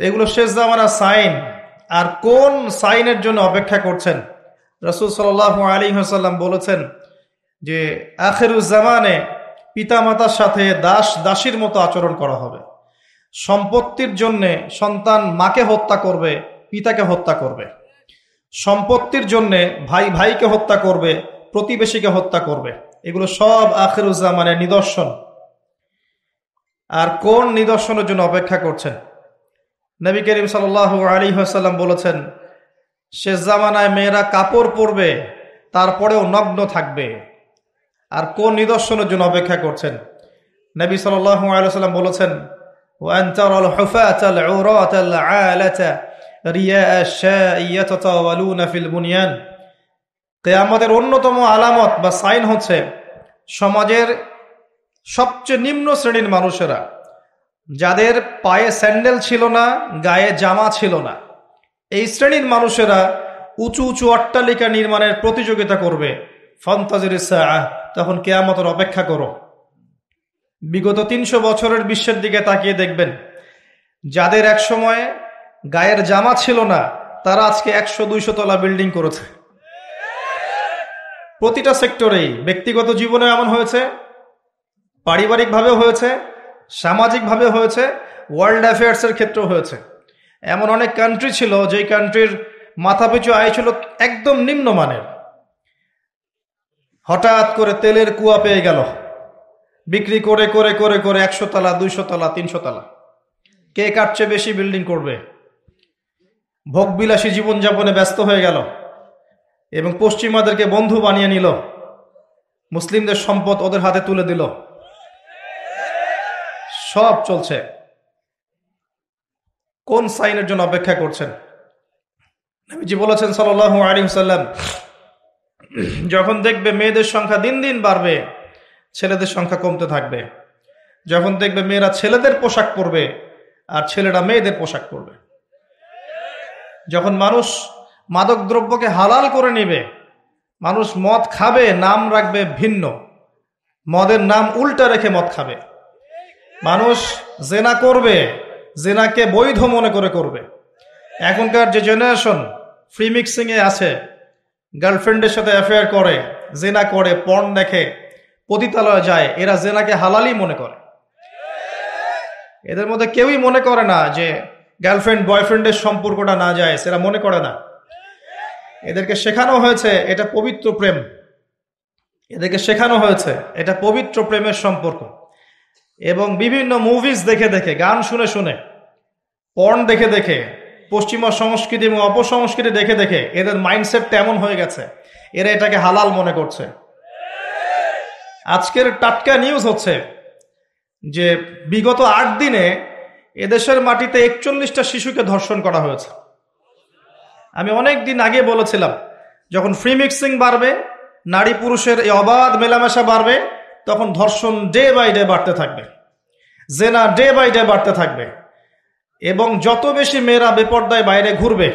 এগুলো শেষ জামানা সাইন। আর কোন সাইনের জন্য অপেক্ষা করছেন? রসুল সাল আলী হাসাল্লাম বলেছেন যে আখেরুজ্জামানে পিতামাতার সাথে দাস দাসীর মতো আচরণ করা হবে। সম্পত্তির জন্যে সন্তান মাকে হত্যা করবে, পিতাকে হত্যা করবে। সম্পত্তির জন্যে ভাই ভাইকে হত্যা করবে, প্রতিবেশীকে হত্যা করবে। এগুলো সব আখেরুজ্জামানের নিদর্শন। আর কোন নিদর্শনের জন্য অপেক্ষা করছেন? নবী করিম সাল আলী হাসাল্লাম বলেছেন শেষ জামানায় মেয়েরা কাপড় পরবে, তারপরেও নগ্ন থাকবে। আর কোন নিদর্শনের জন্য অপেক্ষা করছেন? নবী সাল্লাম বলেছেন আমাদের অন্যতম আলামত বা সাইন হচ্ছে, সমাজের সবচেয়ে নিম্ন শ্রেণির মানুষেরা যাদের পায়ে স্যান্ডেল ছিল না, গায়ে জামা ছিল না। এই শ্রেণির মানুষেরা উঁচু উঁচু অট্টালিকা নির্মাণের প্রতিযোগিতা করবে। ফন্তাজির তখন কেয়ামতের অপেক্ষা করো। বিগত তিনশো বছরের বিশ্বের দিকে তাকিয়ে দেখবেন, যাদের এক সময় গায়ের জামা ছিল না, তারা আজকে একশো দুইশো তলা বিল্ডিং করেছে। প্রতিটা সেক্টরেই, ব্যক্তিগত জীবনে এমন হয়েছে, পারিবারিকভাবেও হয়েছে সামাজিকভাবে হয়েছে ওয়ার্ল্ড অ্যাফেয়ার্সের ক্ষেত্রেও হয়েছে। এমন অনেক কান্ট্রি ছিল, যেই কান্ট্রির মাথাপিছু আয় ছিল একদম নিম্নমানের। হঠাৎ করে তেলের কুয়া পেয়ে গেল। বিক্রি করে করে করে করে একশো তলা, দুইশো তলা, তিনশো তলা। কে কাটছে বেশি বিল্ডিং করবে? ভোগবিলাসী জীবনযাপনে ব্যস্ত হয়ে গেল এবং পশ্চিমাদেরকে বন্ধু বানিয়ে নিল। মুসলিমদের সম্পদ ওদের হাতে তুলে দিল। সব চলছে। কোন সাইনের জন্য অপেক্ষা করছেন? নবীজি বলেছেন সাল্লাহ আলী সাল্লাম যখন দেখবে মেয়েদের সংখ্যা দিন দিন বাড়বে, ছেলেদের সংখ্যা কমতে থাকবে। যখন দেখবে মেয়েরা ছেলেদের পোশাক পরবে, আর ছেলেরা মেয়েদের পোশাক পরবে। যখন মানুষ মাদক দ্রব্যকে হালাল করে নেবে, মানুষ মদ খাবে, নাম রাখবে ভিন্ন। মদের নাম উল্টা রেখে মদ খাবে। মানুষ জেনা করবে, জেনাকে বৈধ মনে করে করবে। এখনকার যে জেনারেশন ফ্রি মিক্সিংয়ে আছে গার্লফ্রেন্ডের সাথে অ্যাফেয়ার করে, জেনা করে পণ দেখে, পতিতালয়ে যায়, এরা জেনাকে হালালই মনে করে। এদের মধ্যে কেউই মনে করে না যে গার্লফ্রেন্ড বয়ফ্রেন্ডের সম্পর্কটা না যায়, সেরা মনে করে না। এদেরকে শেখানো হয়েছে, এটা পবিত্র প্রেম। এদেরকে শেখানো হয়েছে, এটা পবিত্র প্রেমের সম্পর্ক। এবং বিভিন্ন মুভিজ দেখে দেখে, গান শুনে শুনে পর্ন দেখে দেখে, পশ্চিমা সংস্কৃতি এবং অপসংস্কৃতি দেখে দেখে, এদের মাইন্ডসেট তেমন হয়ে গেছে। এরা এটাকে হালাল মনে করছে। আজকের টাটকা নিউজ হচ্ছে যে বিগত আট দিনে এদেশের মাটিতে একচল্লিশটা শিশুকে ধর্ষণ করা হয়েছে। আমি অনেক দিন আগে বলেছিলাম, যখন ফ্রি মিক্সিং বাড়বে নারী পুরুষের এই অবাধ মেলামেশা বাড়বে তখন ধর্ষণ ডে বাই ডে বাড়তে থাকবে। জেনা ডে বাই ডে বাড়তে থাকবে। এবং যত বেশি মেয়েরা বেপর্দায় বাইরে ঘুরবে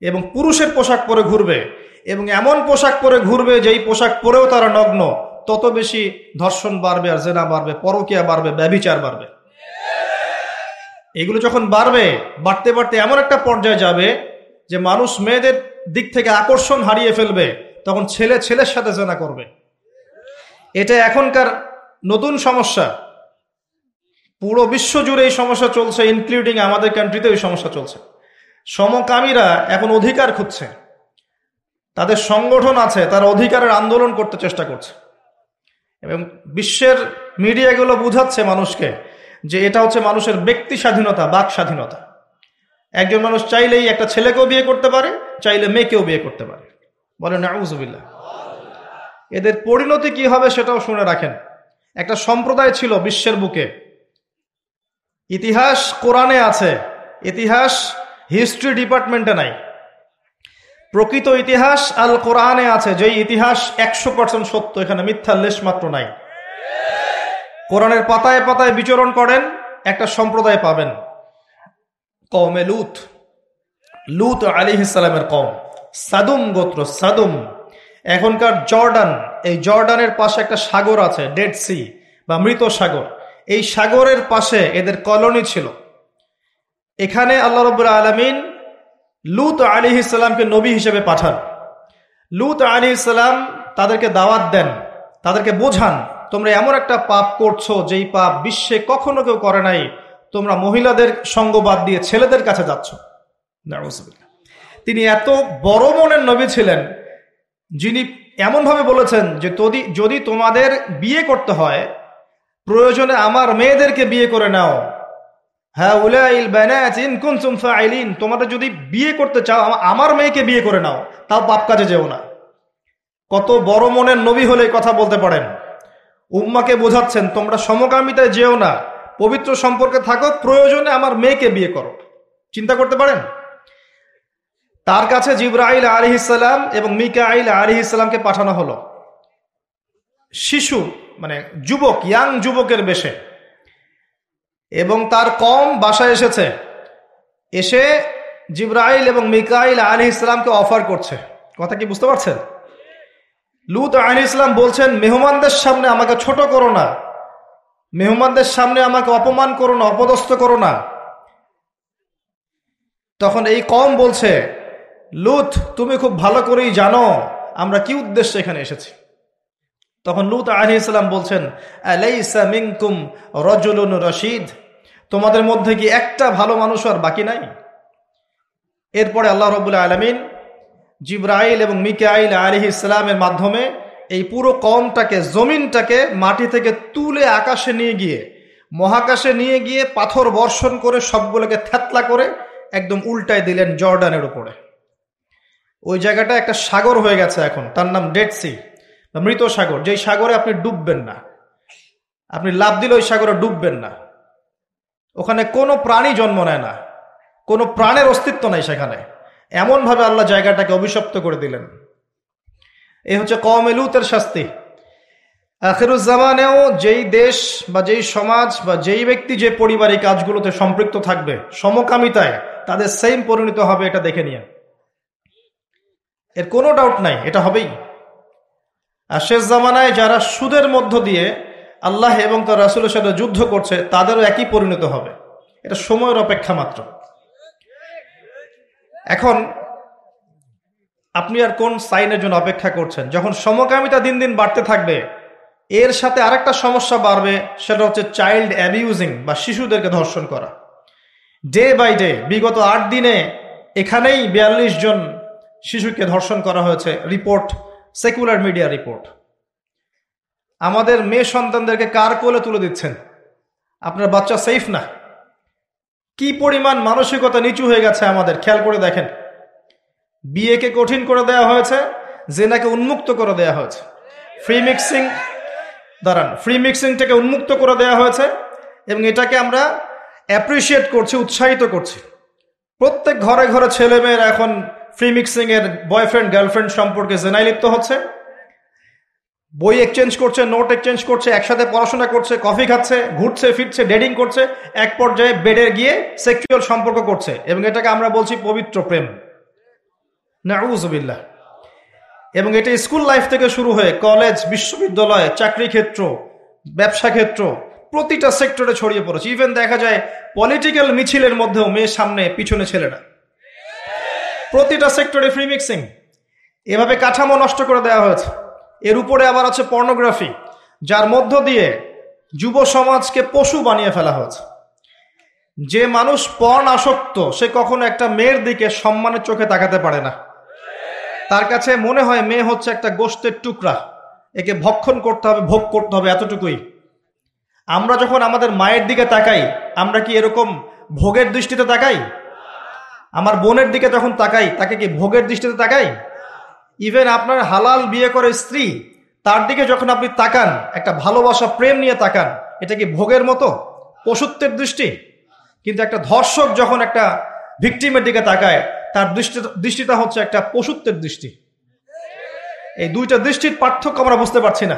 এবং পুরুষের পোশাক পরে ঘুরবে এবং এমন পোশাক পরে ঘুরবে যেই পোশাক পরেও তারা নগ্ন, তত বেশি ধর্ষণ বাড়বে আর জেনা বাড়বে, পরকিয়া বাড়বে ব্যবিচার বাড়বে। এগুলো যখন বাড়বে, বাড়তে বাড়তে এমন একটা পর্যায়ে যাবে যে মানুষ মেয়েদের দিক থেকে আকর্ষণ হারিয়ে ফেলবে, তখন ছেলে ছেলের সাথে জেনা করবে। এটা এখনকার নতুন সমস্যা। পুরো বিশ্ব জুড়ে এই সমস্যা চলছে ইনক্লুডিং আমাদের কান্ট্রিতে এই সমস্যা চলছে। সমকামীরা এখন অধিকার খুঁজছে। তাদের সংগঠন আছে, তারা অধিকারের আন্দোলন করতে চেষ্টা করছে। এবং বিশ্বের মিডিয়াগুলো বুঝাচ্ছে মানুষকে যে এটা হচ্ছে মানুষের ব্যক্তি স্বাধীনতা, বাক স্বাধীনতা। একজন মানুষ চাইলেই একটা ছেলেকেও বিয়ে করতে পারে, চাইলে মেয়েকেও বিয়ে করতে পারে। বলেন নাউজুবিল্লাহ এদের পরিণতি কি হবে সেটাও শুনে রাখেন। একটা সম্প্রদায় ছিল বিশ্বের বুকে। ইতিহাস কোরআনে আছে, ইতিহাস হিস্ট্রি ডিপার্টমেন্টে নাই। প্রকৃত ইতিহাস আল কোরআনে আছে, যেই ইতিহাস একশো পার্সেন্ট সত্য, এখানে মিথ্যা লেশ মাত্র নাই। কোরআনের পাতায় পাতায় বিচরণ করেন, একটা সম্প্রদায় পাবেন। কমে লুত। লুত আলী ইসালামের কম সাদুম গোত্র, সাদুম। এখনকার জর্ডান, এই জর্ডানের পাশে একটা সাগর আছে ডেড সি বা মৃত সাগর। এই সাগরের পাশে এদের কলোনি ছিল। এখানে আল্লাহ রবুল্লা আলমিন লুত আলী ইসলামকে নবী হিসেবে পাঠান। লুত আলী ইসলাম তাদেরকে দাওয়াত দেন, তাদেরকে বোঝান, তোমরা এমন একটা পাপ করছ যেই পাপ বিশ্বে কখনো কেউ করে নাই। তোমরা মহিলাদের সঙ্গ বাদ দিয়ে ছেলেদের কাছে যাচ্ছ। তিনি এত বড় মনের নবী ছিলেন যিনি এমনভাবে বলেছেন যে যদি যদি তোমাদের বিয়ে করতে হয়, প্রয়োজনে আমার মেয়েদেরকে বিয়ে করে নাও। হ্যাঁ উলাইল ইন কুনতুম ফাইলিন তোমাদের যদি বিয়ে করতে চাও আমার মেয়েকে বিয়ে করে নাও, তাও পাপ কাজে যেও না। কত বড় মনের নবী হলে কথা বলতে পারেন। উম্মাকে বোঝাচ্ছেন, তোমরা সমকামিতায় যেও না, পবিত্র সম্পর্কে থাকো, প্রয়োজনে আমার মেয়েকে বিয়ে করো। চিন্তা করতে পারেন? তার কাছে জিব্রাইল আলি ইসালাম এবং মিকা আইল আলি ইসালামকে পাঠানো হলো। শিশু মানে যুবক, ইয়াং যুবকের বেশে। এবং তার কম বাসায় এসেছে। এসে জিব্রাইল এবং মিকাইল আলী ইসলামকে অফার করছে। কথা কি বুঝতে পারছেন? লুত আলী ইসলাম বলছেন, মেহমানদের সামনে আমাকে ছোট করো না। মেহমানদের সামনে আমাকে অপমান করো না, অপদস্থ করো না। তখন এই কম বলছে লুত, তুমি খুব ভালো করেই জানো, আমরা কি উদ্দেশ্যে এখানে এসেছি। তখন লুত আলি ইসলাম বলছেন মিংকুম রজুলুন রশিদ, তোমাদের মধ্যে কি একটা ভালো মানুষ আর বাকি নাই? এরপরে আল্লাহ রবুল্লা আলমিন জিব্রাইল এবং মিকাইল আলি ইসলামের মাধ্যমে এই পুরো কমটাকে জমিনটাকে মাটি থেকে তুলে আকাশে নিয়ে গিয়ে, মহাকাশে নিয়ে গিয়ে পাথর বর্ষণ করে সবগুলোকে থ্যাতলা করে একদম উল্টায় দিলেন জর্ডানের উপরে। ওই জায়গাটা একটা সাগর হয়ে গেছে এখন, তার নাম ডেড সি বা মৃত সাগর, যেই সাগরে আপনি ডুববেন না। আপনি লাভ দিলে ওই সাগরে ডুববেন না। ওখানে কোনো প্রাণী জন্ম নেয় না, কোনো প্রাণের অস্তিত্ব নাই সেখানে। এমনভাবে আল্লাহ জায়গাটাকে অভিশপ্ত করে দিলেন। এ হচ্ছে কম এলুতের শাস্তি। আখেরুজ্জামানেও যেই দেশ বা যেই সমাজ বা যেই ব্যক্তি যে পরিবার এই কাজগুলোতে সম্পৃক্ত থাকবে, সমকামিতায় তাদের সেম পরিণত হবে এটা দেখে নিয়ে। এর কোনো ডাউট নাই, এটা হবেই। আর শেষ জামানায় যারা সুদের মধ্য দিয়ে আল্লাহ এবং তার রাসুলের সাথে যুদ্ধ করছে, তাদেরও একই পরিণত হবে। এটা সময়ের অপেক্ষা মাত্র। এখন আপনি আর কোন সাইনের জন্য অপেক্ষা করছেন? যখন সমকামিতা দিন দিন বাড়তে থাকবে, এর সাথে আরেকটা সমস্যা বাড়বে, সেটা হচ্ছে চাইল্ড অ্যাবিউজিং বা শিশুদেরকে ধর্ষণ করা। ডে বাই ডে বিগত আট দিনে এখানেই বিয়াল্লিশ জন শিশুকে ধর্ষণ করা হয়েছে। Report, secular media report. আমাদের মেয়ে সন্তানদেরকে কার কোলে তুলে দিচ্ছেন? আপনার বাচ্চা সেফ না? কি পরিমাণ মানসিকতা নিচু হয়ে গেছে আমাদের? খেয়াল করে দেখেন। বিয়েকে কঠিন করে দেওয়া হয়েছে, জেনাকে উন্মুক্ত করে দেওয়া হয়েছে। ফ্রি মিক্সিং দাঁড়ান ফ্রি মিক্সিংটাকে উন্মুক্ত করে দেওয়া হয়েছে এবং এটাকে আমরা অ্যাপ্রিসিয়েট করছি, উৎসাহিত করছি। প্রত্যেক ঘরে ঘরে ছেলেমেয়েরা এখন ফ্রি মিক্সিং এর বয়ফ্রেন্ড গার্লফ্রেন্ড সম্পর্কে জেনাই লিপ্ত হচ্ছে। বই এক্সচেঞ্জ করছে নোট এক্সচেঞ্জ করছে, একসাথে পড়াশোনা করছে কফি খাচ্ছে, ঘুরছে, ফিরছে ডেডিং করছে, এক পর্যায়ে বেডে গিয়ে সেক্সুয়াল সম্পর্ক করছে এবং এটাকে আমরা বলছি পবিত্র প্রেম। নাউজবিল্লা এবং এটা স্কুল লাইফ থেকে শুরু হয়ে কলেজ, বিশ্ববিদ্যালয়, চাকরি ক্ষেত্র, ব্যবসা ক্ষেত্র, প্রতিটা সেক্টরে ছড়িয়ে পড়েছে। ইভেন দেখা যায় পলিটিক্যাল মিছিলের মধ্যেও মেয়ের সামনে, পিছনে ছেলেরা। প্রতিটা সেক্টরে ফ্রি মিক্সিং এভাবে কাঠামো নষ্ট করে দেওয়া হয়েছে। এর উপরে আবার আছে পর্নোগ্রাফি যার মধ্য দিয়ে যুব সমাজকে পশু বানিয়ে ফেলা হয়েছে। যে মানুষ পণ আসক্ত, সে কখনো একটা মেয়ের দিকে সম্মানের চোখে তাকাতে পারে না। তার কাছে মনে হয় মেয়ে হচ্ছে একটা গোষ্ঠের টুকরা। একে ভক্ষণ করতে হবে, ভোগ করতে হবে এতটুকুই। আমরা যখন আমাদের মায়ের দিকে তাকাই, আমরা কি এরকম ভোগের দৃষ্টিতে তাকাই? আমার বোনের দিকে যখন তাকাই, তাকে কি ভোগের দৃষ্টিতে তাকাই? ইভেন আপনার হালাল বিয়ে করে স্ত্রী, তার দিকে যখন আপনি তাকান, একটা ভালোবাসা, প্রেম নিয়ে তাকান, এটা কি ভোগের মতো? পশুত্বের দৃষ্টি। কিন্তু একটা ধর্ষক যখন একটা ভিকটিমের দিকে তাকায়, তার দৃষ্টি, দৃষ্টিটা হচ্ছে একটা পশুত্বের দৃষ্টি। এই দুইটা দৃষ্টির পার্থক্য আমরা বুঝতে পারছি না।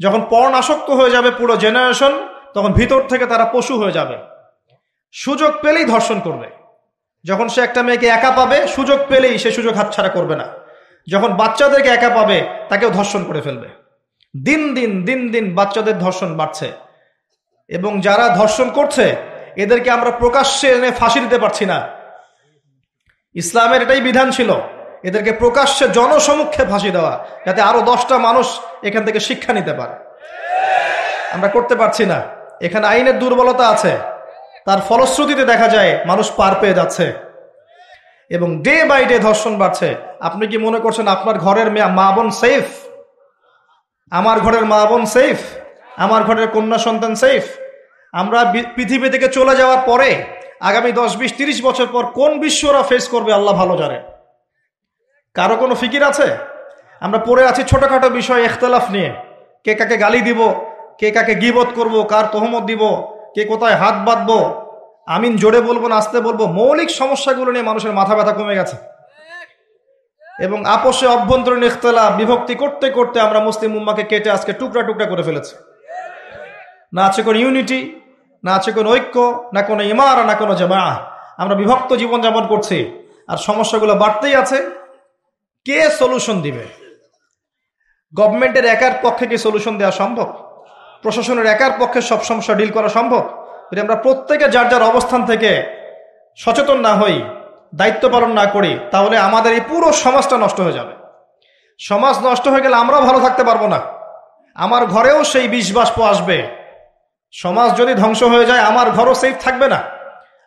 যখন পর্ণ আসক্ত হয়ে যাবে পুরো জেনারেশন তখন ভিতর থেকে তারা পশু হয়ে যাবে। সুযোগ পেলেই ধর্ষণ করবে। যখন সে একটা মেয়েকে একা পাবে, সুযোগ পেলেই সে সুযোগ হাতছাড়া করবে না। যখন বাচ্চাদেরকে একা পাবে, তাকেও ধর্ষণ করে ফেলবে। দিন দিন দিন দিন বাচ্চাদের ধর্ষণ বাড়ছে। এবং যারা ধর্ষণ করছে, এদেরকে আমরা প্রকাশ্যে এনে ফাঁসি দিতে পারছি না। ইসলামের এটাই বিধান ছিল, এদেরকে প্রকাশ্যে জনসমুখে ফাঁসি দেওয়া, যাতে আরও দশটা মানুষ এখান থেকে শিক্ষা নিতে পারে। আমরা করতে পারছি না। এখানে আইনের দুর্বলতা আছে। তার ফলশ্রুতিতে দেখা যায় মানুষ পার পেয়ে যাচ্ছে। এবং ডে বাই ডে ধর্ষণ বাড়ছে। আপনি কি মনে করছেন আপনার ঘরের মেয়া, মা বোন সেফ? আমার ঘরের মা বোন সেফ? আমার ঘরের কন্যা সন্তান সেফ? আমরা পৃথিবী থেকে চলে যাওয়ার পরে আগামী দশ, বিশ, তিরিশ বছর পর কোন বিশ্বরা ফেস করবে, আল্লাহ ভালো জানে। কারও কোনো ফিকির আছে? আমরা পড়ে আছি ছোটোখাটো বিষয় এখতলাফ নিয়ে। কে কাকে গালি দিব, কে কাকে গিবত করব, কার তহমত দিব কে কোথায় হাত বাঁধবো? আমিন জোরে বলব না আসতে বলব, মৌলিক সমস্যাগুলো নিয়ে মানুষের মাথা ব্যথা কমে গেছে। এবং আপোষে অভ্যন্তরীণ ইখতলা বিভক্তি করতে করতে আমরা মুসলিম উম্মাকে কেটে আজকে টুকরা টুকরা করে ফেলেছি। না আছে কোনো ইউনিটি, না আছে কোনো ঐক্য, না কোনো ইমারা, না কোনো জামা আমরা বিভক্ত জীবনযাপন করছি আর সমস্যাগুলো বাড়তেই আছে। কে সলিউশন দিবে? গভর্নমেন্টের একার পক্ষে কি সলিউশন দেওয়া সম্ভব? প্রশাসনের একার পক্ষে সব সমস্যা ডিল করা সম্ভব? যদি আমরা প্রত্যেকে যার যার অবস্থান থেকে সচেতন না হই, দায়িত্ব পালন না করি, তাহলে আমাদের এই পুরো সমাজটা নষ্ট হয়ে যাবে। সমাজ নষ্ট হয়ে গেলে আমরাও ভালো থাকতে পারব না। আমার ঘরেও সেই বিষ বাষ্প আসবে। সমাজ যদি ধ্বংস হয়ে যায়, আমার ঘরও সেফ থাকবে না।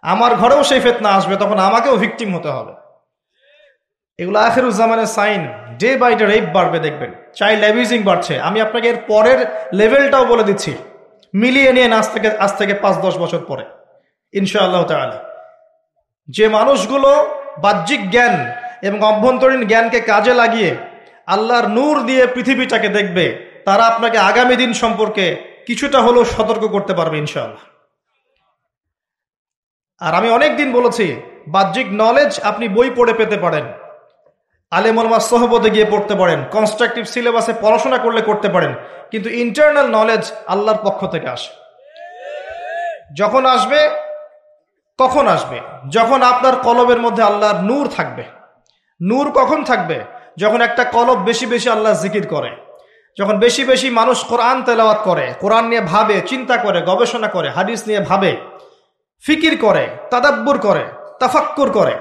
আমার ঘরেও সেই ফেতনা আসবে, তখন আমাকেও ভিকটিম হতে হবে। এগুলো আখেরুজ্জামানের sign. Day by day rape বাড়বে, দেখবেন। চাইল্ড অ্যাবিউজিং বাড়ছে। আমি আপনাকে এর পরের লেভেলটাও বলে দিচ্ছি। মিলিয়ে নিয়ে আজ থেকে আজ থেকে পাঁচ, দশ বছর পরে। ইনশাআল্লাহ তালা যে মানুষগুলো বাহ্যিক জ্ঞান এবং অভ্যন্তরীণ জ্ঞানকে কাজে লাগিয়ে আল্লাহর নূর দিয়ে পৃথিবীটাকে দেখবে, তারা আপনাকে আগামী দিন সম্পর্কে কিছুটা হলেও সতর্ক করতে পারবে ইনশাআল্লাহ। আর আমি অনেক দিন বলেছি, বাহ্যিক নলেজ আপনি বই পড়ে পেতে পারেন। আলেমলমা সহবতে গিয়ে পড়তে পারেন কনস্ট্রাকটিভ সিলেবাসে পড়াশোনা করলে করতে পারেন, কিন্তু ইন্টারনাল নলেজ আল্লাহর পক্ষ থেকে আসে। যখন আসবে, কখন আসবে? যখন আপনার কলবের মধ্যে আল্লাহর নূর থাকবে। নূর কখন থাকবে? যখন একটা কলব বেশি বেশি আল্লাহ জিকির করে। যখন বেশি বেশি মানুষ কোরআন তেলাওয়াত করে, কোরআন নিয়ে ভাবে, চিন্তা করে, গবেষণা করে, হাদিস নিয়ে ভাবে, ফিকির করে, তাদাব্বুর করে, তাফাক্কুর করে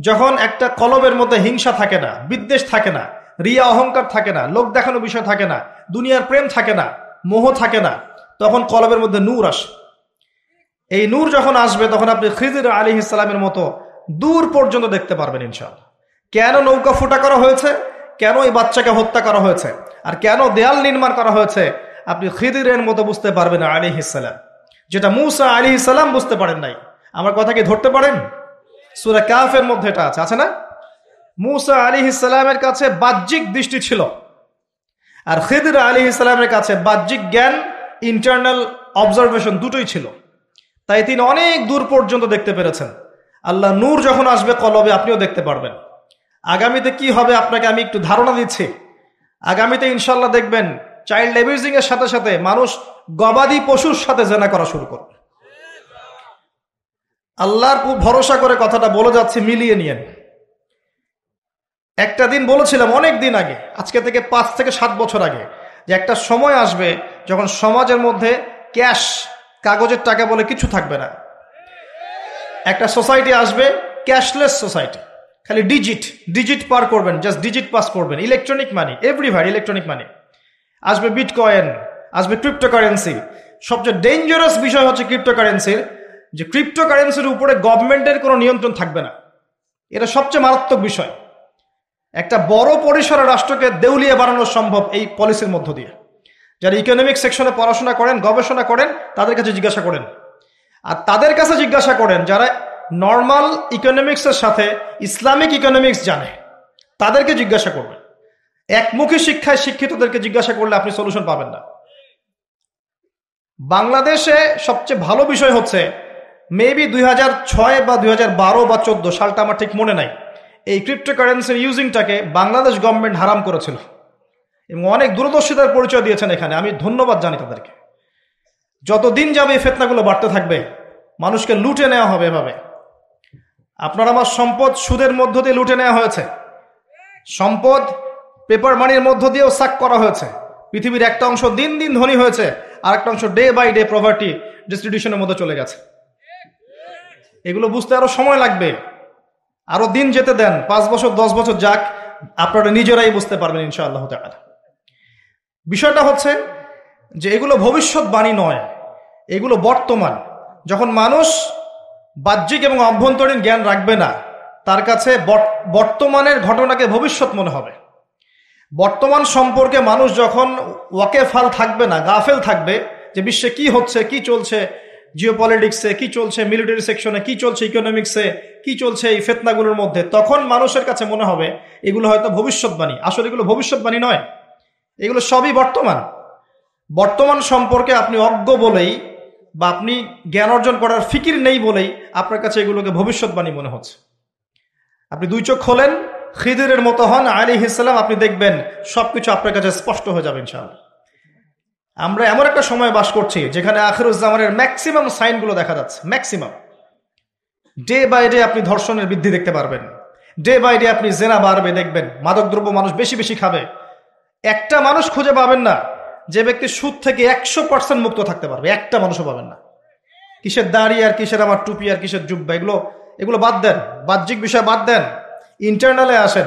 যখন একটা কলবের মধ্যে হিংসা থাকে না, বিদ্বেষ থাকে না, রিয়া, অহংকার থাকে না, লোক দেখানো বিষয় থাকে না, দুনিয়ার প্রেম থাকে না, মোহ থাকে না, তখন কলবের মধ্যে নূর আসে। এই নূর যখন আসবে, তখন আপনি খিজির আলী ইসলামের মতো দূর পর্যন্ত দেখতে পারবেন ইনশাল কেন নৌকা ফুটা করা হয়েছে? কেন এই বাচ্চাকে হত্যা করা হয়েছে? আর কেন দেয়াল নির্মাণ করা হয়েছে? আপনি খিদিরের মতো বুঝতে পারবেন আলী ইসালাম যেটা মুসা আলী ইসালাম বুঝতে পারেন নাই। আমার কথা কি ধরতে পারেন? সুরা কাফের মধ্যে এটা আছে আছে না? মুসা আলী ইসলামের কাছে বাহ্যিক দৃষ্টি ছিল। আর খিদির আলী ইসলামের কাছে বাহ্যিক জ্ঞান ইন্টারনাল অবজারভেশন দুটোই ছিল। তাই তিনি অনেক দূর পর্যন্ত দেখতে পেরেছেন। আল্লাহ নূর যখন আসবে কলবে, আপনিও দেখতে পারবেন। আগামীতে কি হবে আপনাকে আমি একটু ধারণা দিচ্ছি। আগামীতে ইনশাল্লাহ দেখবেন চাইল্ড অ্যাবিউজিং এর সাথে সাথে মানুষ গবাদি পশুর সাথে জেনা করা শুরু করবে। আল্লাহর ভরসা করে কথাটা বলে যাচ্ছে, মিলিয়ে নিয়েন। একটা দিন বলেছিলাম অনেক দিন আগে, আজকে থেকে পাঁচ থেকে সাত বছর আগে, যে একটা সময় আসবে যখন সমাজের মধ্যে ক্যাশ, কাগজের টাকা বলে কিছু থাকবে না। একটা সোসাইটি আসবে, ক্যাশলেস সোসাইটি, খালি ডিজিট ডিজিট পার করবেন, জাস্ট ডিজিট পাস করবেন, electronic money, everywhere electronic money. আসবে বিট কয়েন আসবে ক্রিপ্টোকারেন্সি। সবচেয়ে ডেঞ্জারাস বিষয় হচ্ছে ক্রিপ্টোকারেন্সির যে ক্রিপ্টোকারেন্সির উপরে গভর্নমেন্টের কোনো নিয়ন্ত্রণ থাকবে না। এটা সবচেয়ে মারাত্মক বিষয়। একটা বড় পরিসরে রাষ্ট্রকে দেউলিয়া বানানো সম্ভব এই পলিসির মধ্য দিয়ে। যারা ইকোনমিক সেকশনে পড়াশোনা করেন, গবেষণা করেন, তাদের কাছে জিজ্ঞাসা করেন। আর তাদের কাছে জিজ্ঞাসা করেন যারা নর্মাল ইকোনমিক্সের সাথে ইসলামিক ইকোনমিক্স জানে, তাদেরকে জিজ্ঞাসা করবেন। একমুখী শিক্ষায় শিক্ষিতদেরকে জিজ্ঞাসা করলে আপনি সলিউশন পাবেন না। বাংলাদেশে সবচেয়ে ভালো বিষয় হচ্ছে মেবি দুই হাজার ছয় বা দুই হাজার বারো বা চোদ্দ সালটা আমার ঠিক মনে নাই। এই ক্রিপ্টোকারেন্সির ইউজিংটাকে বাংলাদেশ গভর্নমেন্ট হারাম করেছিল। এবং অনেক দূরদর্শিতার পরিচয় দিয়েছেন এখানে। আমি ধন্যবাদ জানি তাদেরকে। যতদিন যাবে এই ফেতনাগুলো বাড়তে থাকবে, মানুষকে লুটে নেওয়া হবে এভাবে। আপনার আমার সম্পদ সুদের মধ্য দিয়ে লুটে নেওয়া হয়েছে। সম্পদ পেপার মানির মধ্য দিয়েও সাক করা হয়েছে। পৃথিবীর একটা অংশ দিন দিন ধনী হয়েছে আর একটা অংশ ডে বাই ডে প্রভার্টি ডিস্ট্রিবিউশনের মধ্যে চলে গেছে। এগুলো বুঝতে আরও সময় লাগবে। আরও দিন যেতে দেন, পাঁচ বছর, দশ বছর যাক, আপনারা নিজেরাই বুঝতে পারবেন ইনশাআল্লাহ তাআলা। বিষয়টা হচ্ছে যে এগুলো ভবিষ্যৎবাণী নয়, এগুলো বর্তমান। যখন মানুষ বাহ্যিক এবং অভ্যন্তরীণ জ্ঞান রাখবে না, তার কাছে বর্তমানের ঘটনাকে ভবিষ্যৎ মনে হবে। বর্তমান সম্পর্কে মানুষ যখন ওয়াকেফাল থাকবে না, গাফেল থাকবে যে বিশ্বে কি হচ্ছে, কি চলছে জিও পলিটিক্সে কি চলছে মিলিটারি সেকশনে কি চলছে ইকোনমিক্সে কি চলছে এই ফেতনাগুলোর মধ্যে, তখন মানুষের কাছে মনে হবে, এগুলো হয়তো ভবিষ্যৎবাণী। আসলে এগুলো ভবিষ্যৎবাণী নয়। এগুলো সবই বর্তমান। বর্তমান সম্পর্কে আপনি অজ্ঞ বলেই বা আপনি জ্ঞান অর্জন করার ফিকির নেই বলেই আপনার কাছে এগুলোকে ভবিষ্যৎবাণী মনে হচ্ছে। আপনি দুই চোখ খোলেন, খিদিরের মতো হন আলী ইসলাম আপনি দেখবেন সবকিছু আপনার কাছে স্পষ্ট হয়ে যাবে ইনশাআল্লাহ। আমরা এমন একটা সময় বাস করছি যেখানে আখিরুজ্জামানের ম্যাক্সিমাম সাইনগুলো দেখা যাচ্ছে ম্যাক্সিমাম ডে বাই ডে আপনি ধর্ষণের বৃদ্ধি দেখতে পারবেন। ডে বাই ডে আপনি জেনা বাড়বে, দেখবেন। মাদকদ্রব্য মানুষ বেশি বেশি খাবে। একটা মানুষ খুঁজে পাবেন না যে ব্যক্তি সুদ থেকে একশো পার্সেন্ট মুক্ত থাকতে পারবে। একটা মানুষও পাবেন না। কিসের দাড়ি আর কিসের আমার টুপি আর কিসের জুব্বা, এগুলো এগুলো বাদ দেন। বাহ্যিক বিষয় বাদ দেন। ইন্টারনালে আসেন।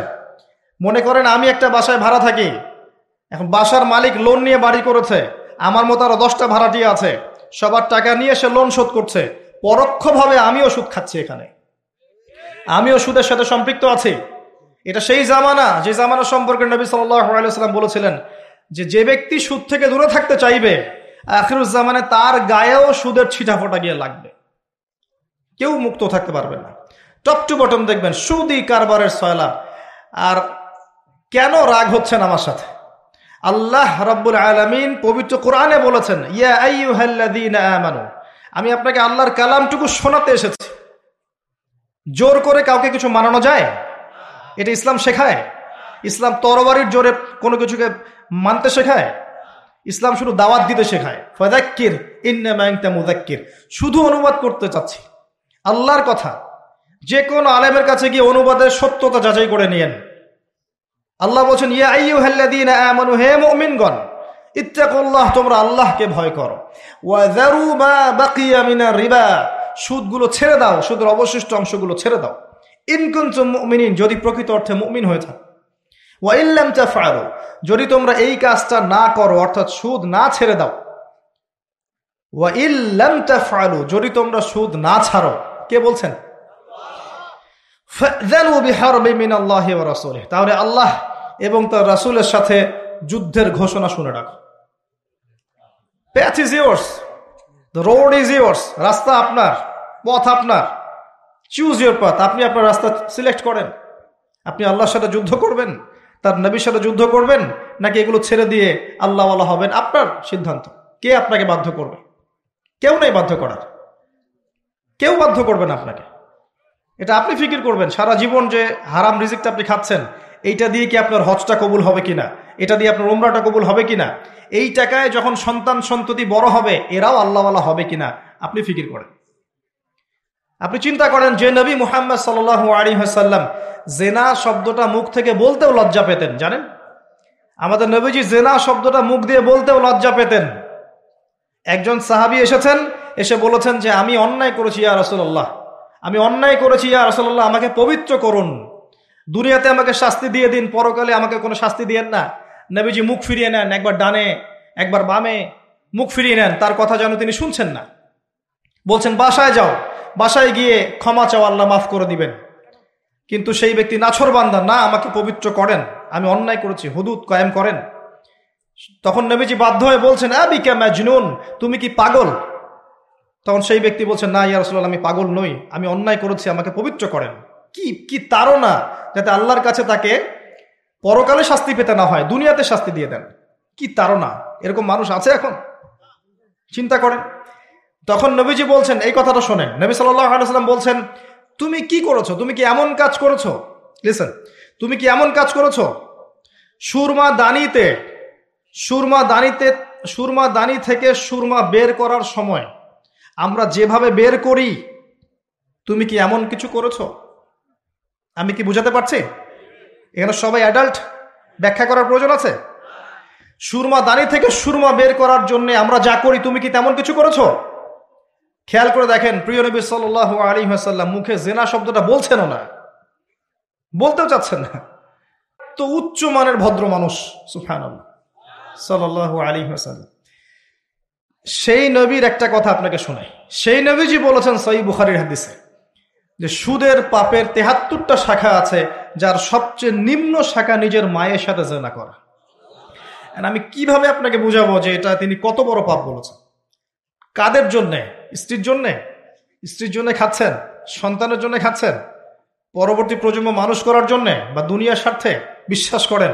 মনে করেন আমি একটা বাসায় ভাড়া থাকি। এখন বাসার মালিক লোন নিয়ে বাড়ি করেছে। আমার মতো আরও দশটা ভাড়াটিয়া আছে। সবার টাকা নিয়ে সে লোন শোধ করছে। পরোক্ষভাবে আমিও সুদ খাচ্ছি এখানে। আমিও সুদের সাথে সম্পৃক্ত আছি। এটা সেই জামানা, যে জামানা সম্পর্কে নবী সাল্লাম বলেছিলেন যে যে ব্যক্তি সুদ থেকে দূরে থাকতে চাইবে আখিরুজ্জামানে তার গায়েও সুদের ছিটাফোটা গিয়ে লাগবে। কেউ মুক্ত থাকতে পারবে না। টপ টু বটম দেখবেন, সুদি কারবারের সয়লা আর কেন রাগ হচ্ছেন আমার সাথে? আল্লাহ রব্বুল আলমিন পবিত্র কোরআনে বলেছেন, ইয়া আমানু আমি আপনাকে আল্লাহর কালামটুকু শোনাতে এসেছি। জোর করে কাউকে কিছু মানানো যায়? এটা ইসলাম শেখায়? ইসলাম তরবারির জোরে কোনো কিছুকে মানতে শেখায়? ইসলাম শুধু দাওয়াত দিতে শেখায়? ফদাক্কির ইন্নামায়ংতা মুদাক্কির শুধু অনুবাদ করতে চাচ্ছি। আল্লাহর কথা। যে কোনো আলেমের কাছে গিয়ে অনুবাদের সত্যতা যাচাই করে নিয়েন। আল্লাহ বলছেন, ইয়া আমানু, হে মুমিনগণ, ইত্তাকুল্লাহ, তোমরা আল্লাহকে ভয় করো। ওয়াযারু মা বাকিয়া মিনার রিবা, সুদগুলো ছেড়ে দাও, সুদের অবশিষ্ট অংশগুলো ছেড়ে দাও। ইনকুনতুম মুমিনিন, যদি প্রকৃত অর্থে মুমিন হয়ে থাকে। ওয়া ইল্লাম তাফআলু, যদি তোমরা এই কাজটা না করো, অর্থাৎ সুদ না ছেড়ে দাও। ওয়া ইল্লাম তাফআলু, যদি তোমরা সুদ না ছাড়ো, কে বলছেন? তাহলে আল্লাহ এবং তার রাসুলের সাথে যুদ্ধের ঘোষণা শুনে রাখো। Path is yours the road is yours রাস্তা আপনার, পথ আপনার। চুজ ইয়োর পথ আপনি আপনার রাস্তা সিলেক্ট করেন। আপনি আল্লাহর সাথে যুদ্ধ করবেন, তার নবীর সাথে যুদ্ধ করবেন, নাকি এগুলো ছেড়ে দিয়ে আল্লাহওয়ালা হবেন? আপনার সিদ্ধান্ত। কে আপনাকে বাধ্য করবে? কেউ নেই বাধ্য করার। কেউ বাধ্য করবেন আপনাকে। এটা আপনি ফিকির করবেন, সারা জীবন যে হারাম রিজিকটা আপনি খাচ্ছেন, এইটা দিয়ে কি আপনার হজটা কবুল হবে কিনা? এটা দিয়ে আপনার উমরাটা কবুল হবে কিনা? এই টাকায় যখন সন্তান সন্ততি বড় হবে, এরাও আল্লাহওয়ালা হবে কিনা? আপনি ফিকির করেন। আপনি চিন্তা করেন যে নবী মুহাম্মদ সাল আলী হাসাল্লাম জেনা শব্দটা মুখ থেকে বলতেও লজ্জা পেতেন, জানেন? আমাদের নবীজি জেনা শব্দটা মুখ দিয়ে বলতেও লজ্জা পেতেন। একজন সাহাবি এসেছেন, এসে বলেছেন যে, আমি অন্যায় করেছি ইয়া রসুল্লাহ আমি অন্যায় করেছি, ইয়া রসল্লাহ আমাকে পবিত্র করুন। দুনিয়াতে আমাকে শাস্তি দিয়ে দিন, পরকালে আমাকে কোনো শাস্তি দিয়েন না। নবীজি মুখ ফিরিয়ে নেন, একবার ডানে, একবার বামে, মুখ ফিরিয়ে নেন, তার কথা যেন তিনি শুনছেন না। বলছেন, বাসায় যাও, বাসায় গিয়ে ক্ষমা চাও আল্লাহ মাফ করে দিবেন। কিন্তু সেই ব্যক্তি নাছর বান্দা, না, আমাকে পবিত্র করেন। আমি অন্যায় করেছি, হুদুদ কয়েম করেন। তখন নবীজি বাধ্য হয়ে বলছেন, আবিকা ম্যাজনুন তুমি কি পাগল? তখন সেই ব্যক্তি বলছে, না, ইয়া রসুল্লাহ আমি পাগল নই, আমি অন্যায় করেছি, আমাকে পবিত্র করেন। কি কি তারও না যাতে আল্লাহর কাছে তাকে পরকালে শাস্তি পেতে না হয়, দুনিয়াতে শাস্তি দিয়ে দেন। কি তারও না এরকম মানুষ আছে এখন? চিন্তা করেন। তখন নবীজি বলছেন, এই কথাটা শোনেন। নবী সাল্লাম বলছেন, তুমি কি করেছ? তুমি কি এমন কাজ করেছ? লিসেন তুমি কি এমন কাজ করেছ? সুরমা দানিতে সুরমা দানিতে, সুরমা দানি থেকে সুরমা বের করার সময় আমরা যেভাবে বের করি, তুমি কি এমন কিছু করেছ? আমি কি বুঝাতে পারছি? এখানে সবাই অ্যাডাল্ট ব্যাখ্যা করার প্রয়োজন আছে? সুরমা দাঁড়ি থেকে সুরমা বের করার জন্য আমরা যা করি, তুমি কি তেমন কিছু করেছ? খেয়াল করে দেখেন, প্রিয় নবী সাল আলী হাসাল্লাম মুখে জেনা শব্দটা বলছেনও না। বলতেও চাচ্ছেন না। তো উচ্চ মানের ভদ্র মানুষ সুফান সাল আলী হাসাল্লাম সেই নবীর একটা কথা আপনাকে শোনাই। সেই নবীজি বলেছেন সই বুখারির হাদিসে যে সুদের পাপের তেহাত্তরটা শাখা আছে, যার সবচেয়ে নিম্ন শাখা নিজের মায়ের সাথে জেনা করা। আমি কীভাবে আপনাকে বুঝাবো যে এটা তিনি কত বড় পাপ বলেছেন? কাদের জন্যে? স্ত্রীর জন্যে? স্ত্রীর জন্য খাচ্ছেন? সন্তানের জন্য খাচ্ছেন? পরবর্তী প্রজন্ম মানুষ করার জন্যে? বা দুনিয়ার স্বার্থে? বিশ্বাস করেন?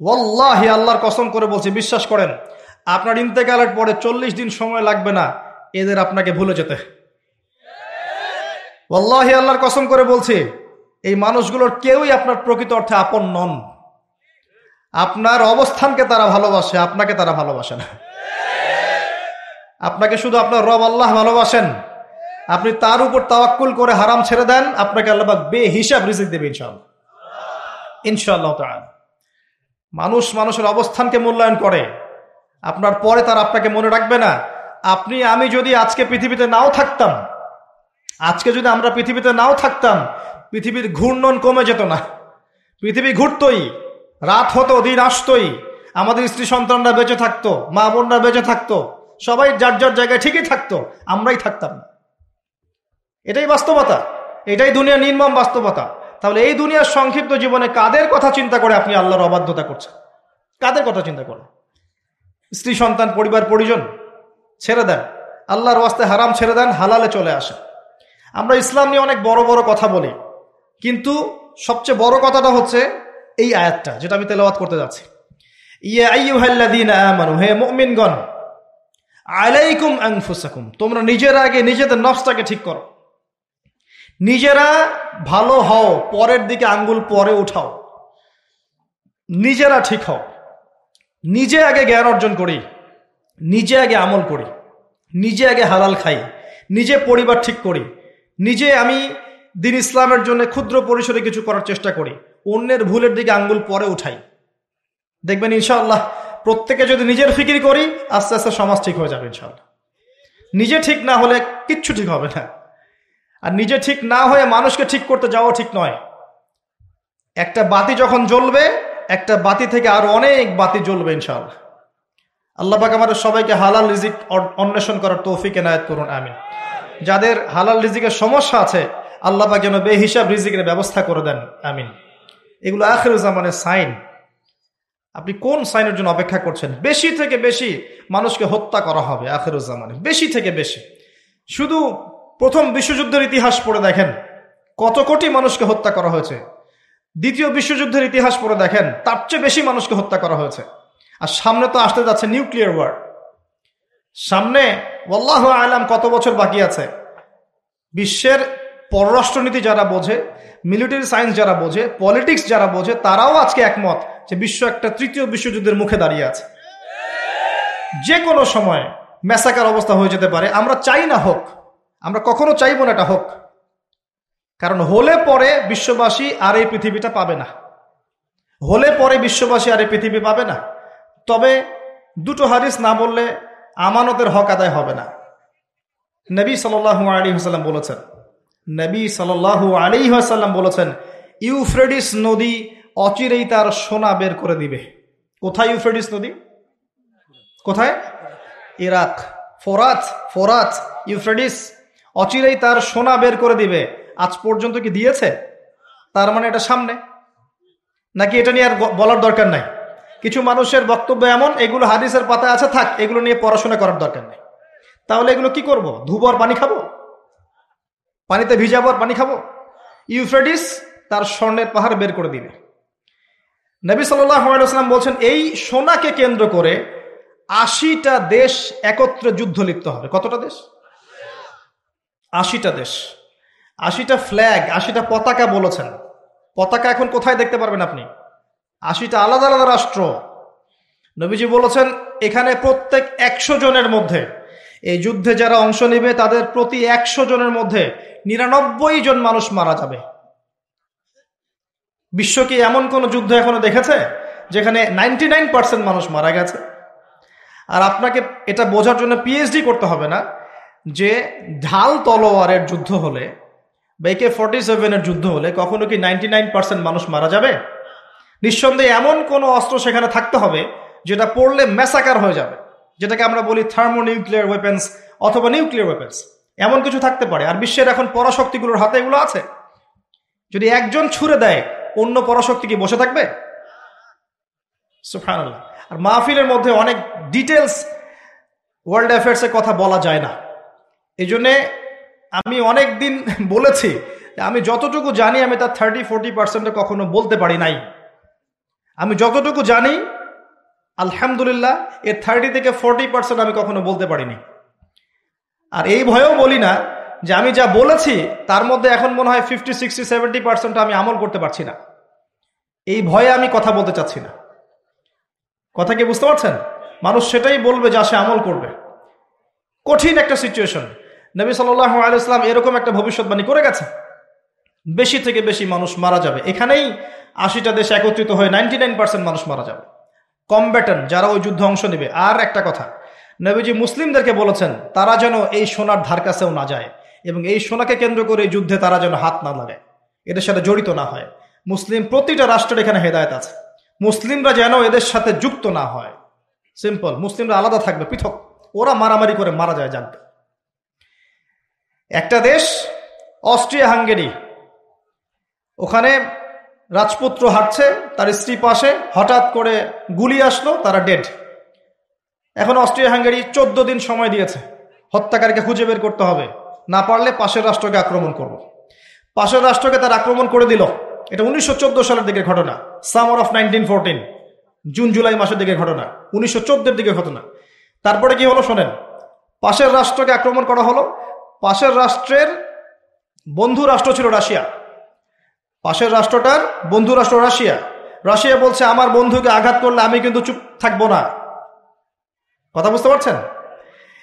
ওল্লাহি আল্লাহর কসম করে বলছি, বিশ্বাস করেন। আপনার ইন্তেকালের পরে চল্লিশ দিন সময় লাগবে না, এদের আপনাকে ভুলে যেতে। ওল্লাহি আল্লাহর কসম করে বলছি, এই মানুষগুলোর কেউই আপনার প্রকৃত অর্থে আপন নন। আপনার অবস্থানকে তারা ভালোবাসে, আপনাকে তারা ভালোবাসে না। আপনাকে শুধু আপনার রব আল্লাহ ভালোবাসেন। আপনি তার উপর তাওয়াক্কুল করে হারাম ছেড়ে দেন, আপনাকে আল্লাহ বে হিসাব রিজিক দেবে ইনশাল্লাহ ইনশাল্লাহ মানুষ মানুষের অবস্থানকে মূল্যায়ন করে আপনার পরে তার আপনাকে মনে রাখবে না। আপনি, আমি যদি আজকে পৃথিবীতে নাও থাকতাম, আজকে যদি আমরা পৃথিবীতে নাও থাকতাম, পৃথিবীর ঘূর্ণন কমে যেত না। পৃথিবী ঘুরতই, রাত হতো, দিন আসতই, আমাদের স্ত্রী সন্তানরা বেঁচে থাকতো, মা বোনরা বেঁচে থাকতো, সবাই যার যার জায়গায় ঠিকই থাকতো, আমরাই থাকতাম। এটাই বাস্তবতা, এটাই দুনিয়ার নির্মম বাস্তবতা। তাহলে এই দুনিয়ার সংক্ষিপ্ত জীবনে কাদের কথা চিন্তা করে আপনি আল্লাহর অবাধ্যতা করছেন? কাদের কথা চিন্তা করে? স্ত্রী, সন্তান, পরিবার, পরিজন, ছেড়ে দেন। আল্লাহর ওয়াস্তে হারাম ছেড়ে দেন, হালালে চলে আসে আমরা ইসলাম নিয়ে অনেক বড় বড় কথা বলি, কিন্তু সবচেয়ে বড় কথাটা হচ্ছে এই আয়াতটা, যেটা আমি তেলাওয়াত করতে যাচ্ছি। ইয়ে আইয়ুহাল্লাদিন আমানু, হে মুমিনগণ, আলাইকুম আংফুসাকুম তোমরা নিজের আগে নিজেদের নফসটাকে ঠিক করো। নিজেরা ভালো হও, পরের দিকে আঙ্গুল পরে উঠাও। নিজেরা ঠিক হও। নিজে আগে জ্ঞান অর্জন করি, নিজে আগে আমল করি, নিজে আগে হালাল খাই, নিজে পরিবার ঠিক করি, নিজে আমি দিন ইসলামের জন্য ক্ষুদ্র পরিসরে কিছু করার চেষ্টা করি, অন্যের ভুলের দিকে আঙ্গুল পরে উঠাই। দেখবেন ইনশাআল্লাহ প্রত্যেকে যদি নিজের ফিকির করি, আস্তে আস্তে সমাজ ঠিক হয়ে যাবে ইনশাআল্লাহ। নিজে ঠিক না হলে কিচ্ছু ঠিক হবে না। আর নিজে ঠিক না হয়ে মানুষকে ঠিক করতে যাওয়া ঠিক নয়। একটা বাতি যখন জ্বলবে একটা বাতি থেকে আরও অনেক বাতি জ্বলবে ইনশাআল্লাহ। আল্লাহ পাক আমাদের সবাইকে হালাল রিজিক অন্বেষণ করার তৌফিক এনায়ত করুন, আমিন। যাদের হালাল রিজিকের সমস্যা আছে, আল্লাহ পাক যেন বেহিসাব রিজিকের ব্যবস্থা করে দেন, আমিন। এগুলো আখের জামানের সাইন। আপনি কোন সাইনের জন্য অপেক্ষা করছেন? বেশি থেকে বেশি মানুষকে হত্যা করা হবে আখেরুজ্জামানে বেশি থেকে বেশি। শুধু প্রথম বিশ্বযুদ্ধের ইতিহাস পড়ে দেখেন, কত কোটি মানুষকে হত্যা করা হয়েছে। দ্বিতীয় বিশ্বযুদ্ধের ইতিহাস পড়ে দেখেন, তার চেয়ে বেশি মানুষকে হত্যা করা হয়েছে। আর সামনে তো আসতে যাচ্ছে নিউক্লিয়ার ওয়ার সামনে ওল্লাহ আলাম, কত বছর বাকি আছে? বিশ্বের পররাষ্ট্রনীতি যারা বোঝে মিলিটারি সায়েন্স যারা বোঝে পলিটিক্স যারা বোঝে, তারাও আজকে একমত যে বিশ্ব একটা তৃতীয় বিশ্বযুদ্ধের মুখে দাঁড়িয়ে আছে। যে কোনো সময় মেসাকার অবস্থা হয়ে যেতে পারে, আমরা চাই না হোক, আমরা কখনো চাইব না এটা হোক। কারণ হলে পরে বিশ্ববাসী আর এই পৃথিবীটা পাবে না। হলে পরে বিশ্ববাসী আর এই পৃথিবী পাবে না। তবে দুটো হাদিস না বললে আমানতের হক আদায় হবে না। নবী সাল আলী হাসাল্লাম বলেছেন, নবী সাল আলী হাসাল্লাম বলেছেন, ইউফ্রেডিস নদী অচিরেই তার সোনা বের করে দিবে। কোথায় ইউফ্রেডিস নদী? কোথায়? ইরাক। ফোরাত ফোরাত, ইউফ্রেডিস অচিরেই তার সোনা বের করে দিবে। আজ পর্যন্ত কি দিয়েছে? তার মানে এটা সামনে। নাকি এটা নিয়ে আর বলার দরকার নাই? কিছু মানুষের বক্তব্য এমন, এগুলো হাদিসের পাতা আছে, থাক, এগুলো নিয়ে পড়াশোনা করার দরকার নেই। তাহলে এগুলো কি করব? ধুবর পানি খাব? পানিতে ভিজাবর পানি খাব? ইউফ্রেডিস তার স্বর্ণের পাহাড় বের করে দিবে। নবী সাল্লাম বলছেন, এই সোনাকে কেন্দ্র করে আশিটা দেশ একত্রে যুদ্ধ লিপ্ত হবে। কতটা দেশ? আশিটা দেশ। আশিটা ফ্ল্যাগ আশিটা পতাকা বলেছেন। পতাকা এখন কোথায় দেখতে পারবেন আপনি? আশিটা আলাদা আলাদা রাষ্ট্র। নবীজি বলেছেন, এখানে প্রত্যেক একশো জনের মধ্যে, এই যুদ্ধে যারা অংশ নেবে, তাদের প্রতি একশো জনের মধ্যে নিরানব্বই জন মানুষ মারা যাবে। বিশ্ব কি এমন কোন যুদ্ধ এখনও দেখেছে, যেখানে নাইনটি নাইন পার্সেন্ট মানুষ মারা গেছে? আর আপনাকে এটা বোঝার জন্য পিএইচডি করতে হবে না, যে ঢাল তলোয়ারের যুদ্ধ হলে বা একে ফর্টি সেভেনের যুদ্ধ হলে কখনো কি নাইনটি নাইন পার্সেন্ট মানুষ মারা যাবে? নিঃসন্দেহে এমন কোনো অস্ত্র সেখানে থাকতে হবে যেটা পড়লে ম্যাসাকার হয়ে যাবে, যেটাকে আমরা বলি থার্মো নিউক্লিয়ার ওয়েপেন্স অথবা নিউক্লিয়ার ওয়েপেন্স এমন কিছু থাকতে পারে, আর বিশ্বের এখন পরাশক্তিগুলোর হাতে এগুলো আছে। যদি একজন ছুড়ে দেয়, অন্য পরাশক্তি কি বসে থাকবে? আর মাহফিলের মধ্যে অনেক ডিটেলস ওয়ার্ল্ড অ্যাফেয়ার্সের কথা বলা যায় না। এই জন্যে আমি অনেক দিন বলেছি আমি যতটুকু জানি আমি তার থার্টি ফোরটি পার্সেন্টে কখনো বলতে পারি নাই। আমি যতটুকু জানি, আলহামদুলিল্লাহ, এর থার্টি থেকে ফোরটি পার্সেন্ট আমি কখনো বলতে পারিনি। আর এই ভয়েও বলি না যে আমি যা বলেছি, তার মধ্যে এখন মনে হয় ফিফটি সিক্সটি সেভেন্টি পার্সেন্ট আমি আমল করতে পারছি না। এই ভয়ে আমি কথা বলতে চাচ্ছি না। কথা কি বুঝতে পারছেন? মানুষ সেটাই বলবে যা সে আমল করবে। কঠিন একটা সিচুয়েশন নবী সাল্লাহ আলাইসলাম এরকম একটা ভবিষ্যৎবাণী করে গেছে বেশি থেকে বেশি মানুষ মারা যাবে। এখানেই আশিটা দেশ একত্রিত হয়ে নাইনটি নাইন পার্সেন্ট মানুষ মারা যাবে। কমব্যাটন, যারা ওই যুদ্ধে অংশ নেবে। আর একটা কথা, নবীজি মুসলিমদেরকে বলেছেন, তারা যেন এই সোনার ধার কাছেও না যায় এবং এই সোনাকে কেন্দ্র করে যুদ্ধে তারা যেন হাত না লাগায় এদের সাথে জড়িত না হয়। মুসলিম প্রতিটা রাষ্ট্রের এখানে হেদায়ত আছে। মুসলিমরা যেন এদের সাথে যুক্ত না হয়। সিম্পল, মুসলিমরা আলাদা থাকবে, পৃথক। ওরা মারামারি করে মারা যায় জানবে একটা দেশ, অস্ট্রিয়া হাঙ্গেরি। ওখানে রাজপুত্র হাঁটছে, তার স্ত্রী পাশে, হঠাৎ করে গুলি আসলো, তারা ডেড। এখন অস্ট্রিয়া হাঙ্গেরি চোদ্দ দিন সময় দিয়েছে, হত্যাকারীকে খুঁজে বের করতে হবে। না পারলে পাশের রাষ্ট্রকে আক্রমণ করব। পাশের রাষ্ট্রকে তার আক্রমণ করে দিল। এটা উনিশশো চোদ্দ সালের দিকের ঘটনা, summer of nineteen fourteen, June, July মাসের দিকের ঘটনা, উনিশশো চোদ্দের দিকের ঘটনা। তারপরে কি হলো শোনেন, পাশের রাষ্ট্রকে আক্রমণ করা হলো পাশের রাষ্ট্রের বন্ধু রাষ্ট্র ছিল রাশিয়া। পাশের রাষ্ট্রটার বন্ধু রাষ্ট্র রাশিয়া। রাশিয়া বলছে, আমার বন্ধুকে আঘাত করলে আমি কিন্তু চুপ থাকব না। কথা বুঝতে পারছেন?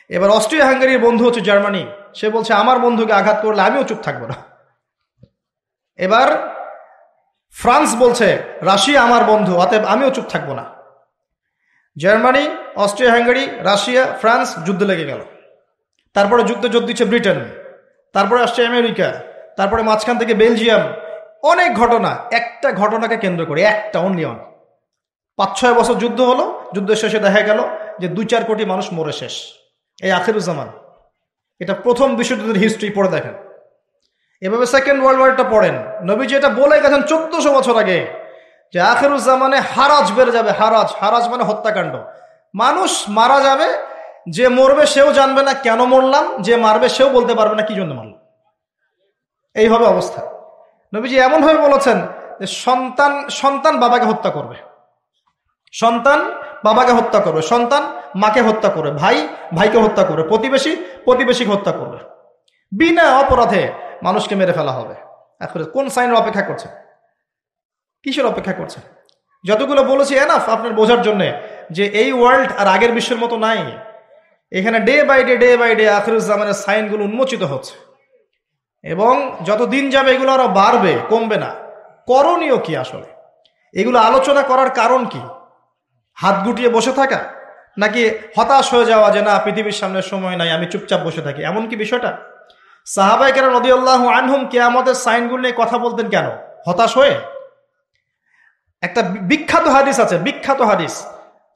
এবার অস্ট্রিয়া হাঙ্গারির বন্ধু হচ্ছে জার্মানি। সে বলছে, আমার বন্ধুকে আঘাত করলে আমিও চুপ থাকব না। এবার ফ্রান্স বলছে, রাশিয়া আমার বন্ধু, অতএব আমিও চুপ থাকব না। Germany Austria Hungary Russia, France যুদ্ধ লেগে গেল। তারপরে যোগ দিচ্ছে ব্রিটেন, তারপরে আসছে আমেরিকা, তারপরে মাঝখান থেকে বেলজিয়াম। অনেক ঘটনা, একটা ঘটনাকে কেন্দ্র করে, একটা অনলি অন পাঁচ, ছয় বছর যুদ্ধ হলো, যুদ্ধের শেষে দেখা গেল যে দুই, চার কোটি মানুষ মরে শেষ। এই আখিরুজ্জামান এটা প্রথম বিশ্বযুদ্ধের হিস্ট্রি পড়ে দেখেন। এভাবে সেকেন্ড ওয়ার্ল্ড ওয়ারটা পড়েন। নবীজি এটা বলে গেছেন চোদ্দশো বছর আগে যে আখেরুজ্জামানে হারাজ বেড়ে যাবে, হারাজ। হারাজ মানে হত্যাকাণ্ড। মানুষ মারা যাবে যে মরবে সেও জানবে না কেন মরলাম, যে মারবে সেও বলতে পারবে না কি জন্য মারল এইভাবে অবস্থা। নবীজি এমনভাবে বলেছেন যে সন্তান সন্তান বাবাকে হত্যা করবে। সন্তান বাবাকে হত্যা করবে, সন্তান মাকে হত্যা করবে, ভাই ভাইকে হত্যা করবে, প্রতিবেশী প্রতিবেশীকে হত্যা করবে। বিনা অপরাধে মানুষকে মেরে ফেলা হবে। এখন কোন সাইনের অপেক্ষা করছে? কিসের অপেক্ষা করছে? যতগুলো বলেছি এনাফ আপনার বোঝার জন্য যে এই ওয়ার্ল্ড আর আগের বিশ্বের মতো নাই। এখানে day by day day by day আখরুজ্জামানের সাইনগুলো উন্মোচিত হচ্ছে। এবং যত দিন যাবে এগুলো আরও বাড়বে, কমবে না। করণীয় কি আসলে? এগুলো আলোচনা করার কারণ কি? হাত গুটিয়ে বসে থাকা? নাকি হতাশ হয়ে যাওয়া যে না, পৃথিবীর সামনে সময় নাই, আমি চুপচাপ বসে থাকি? এমন কি বিষয়টা? সাহাবাই কেন নদী আল্লাহ আনহুম কে আমাদের সাইনগুলো নিয়ে কথা বলতেন কেন? হতাশ হয়ে? একটা বিখ্যাত হাদিস আছে, বিখ্যাত হাদিস।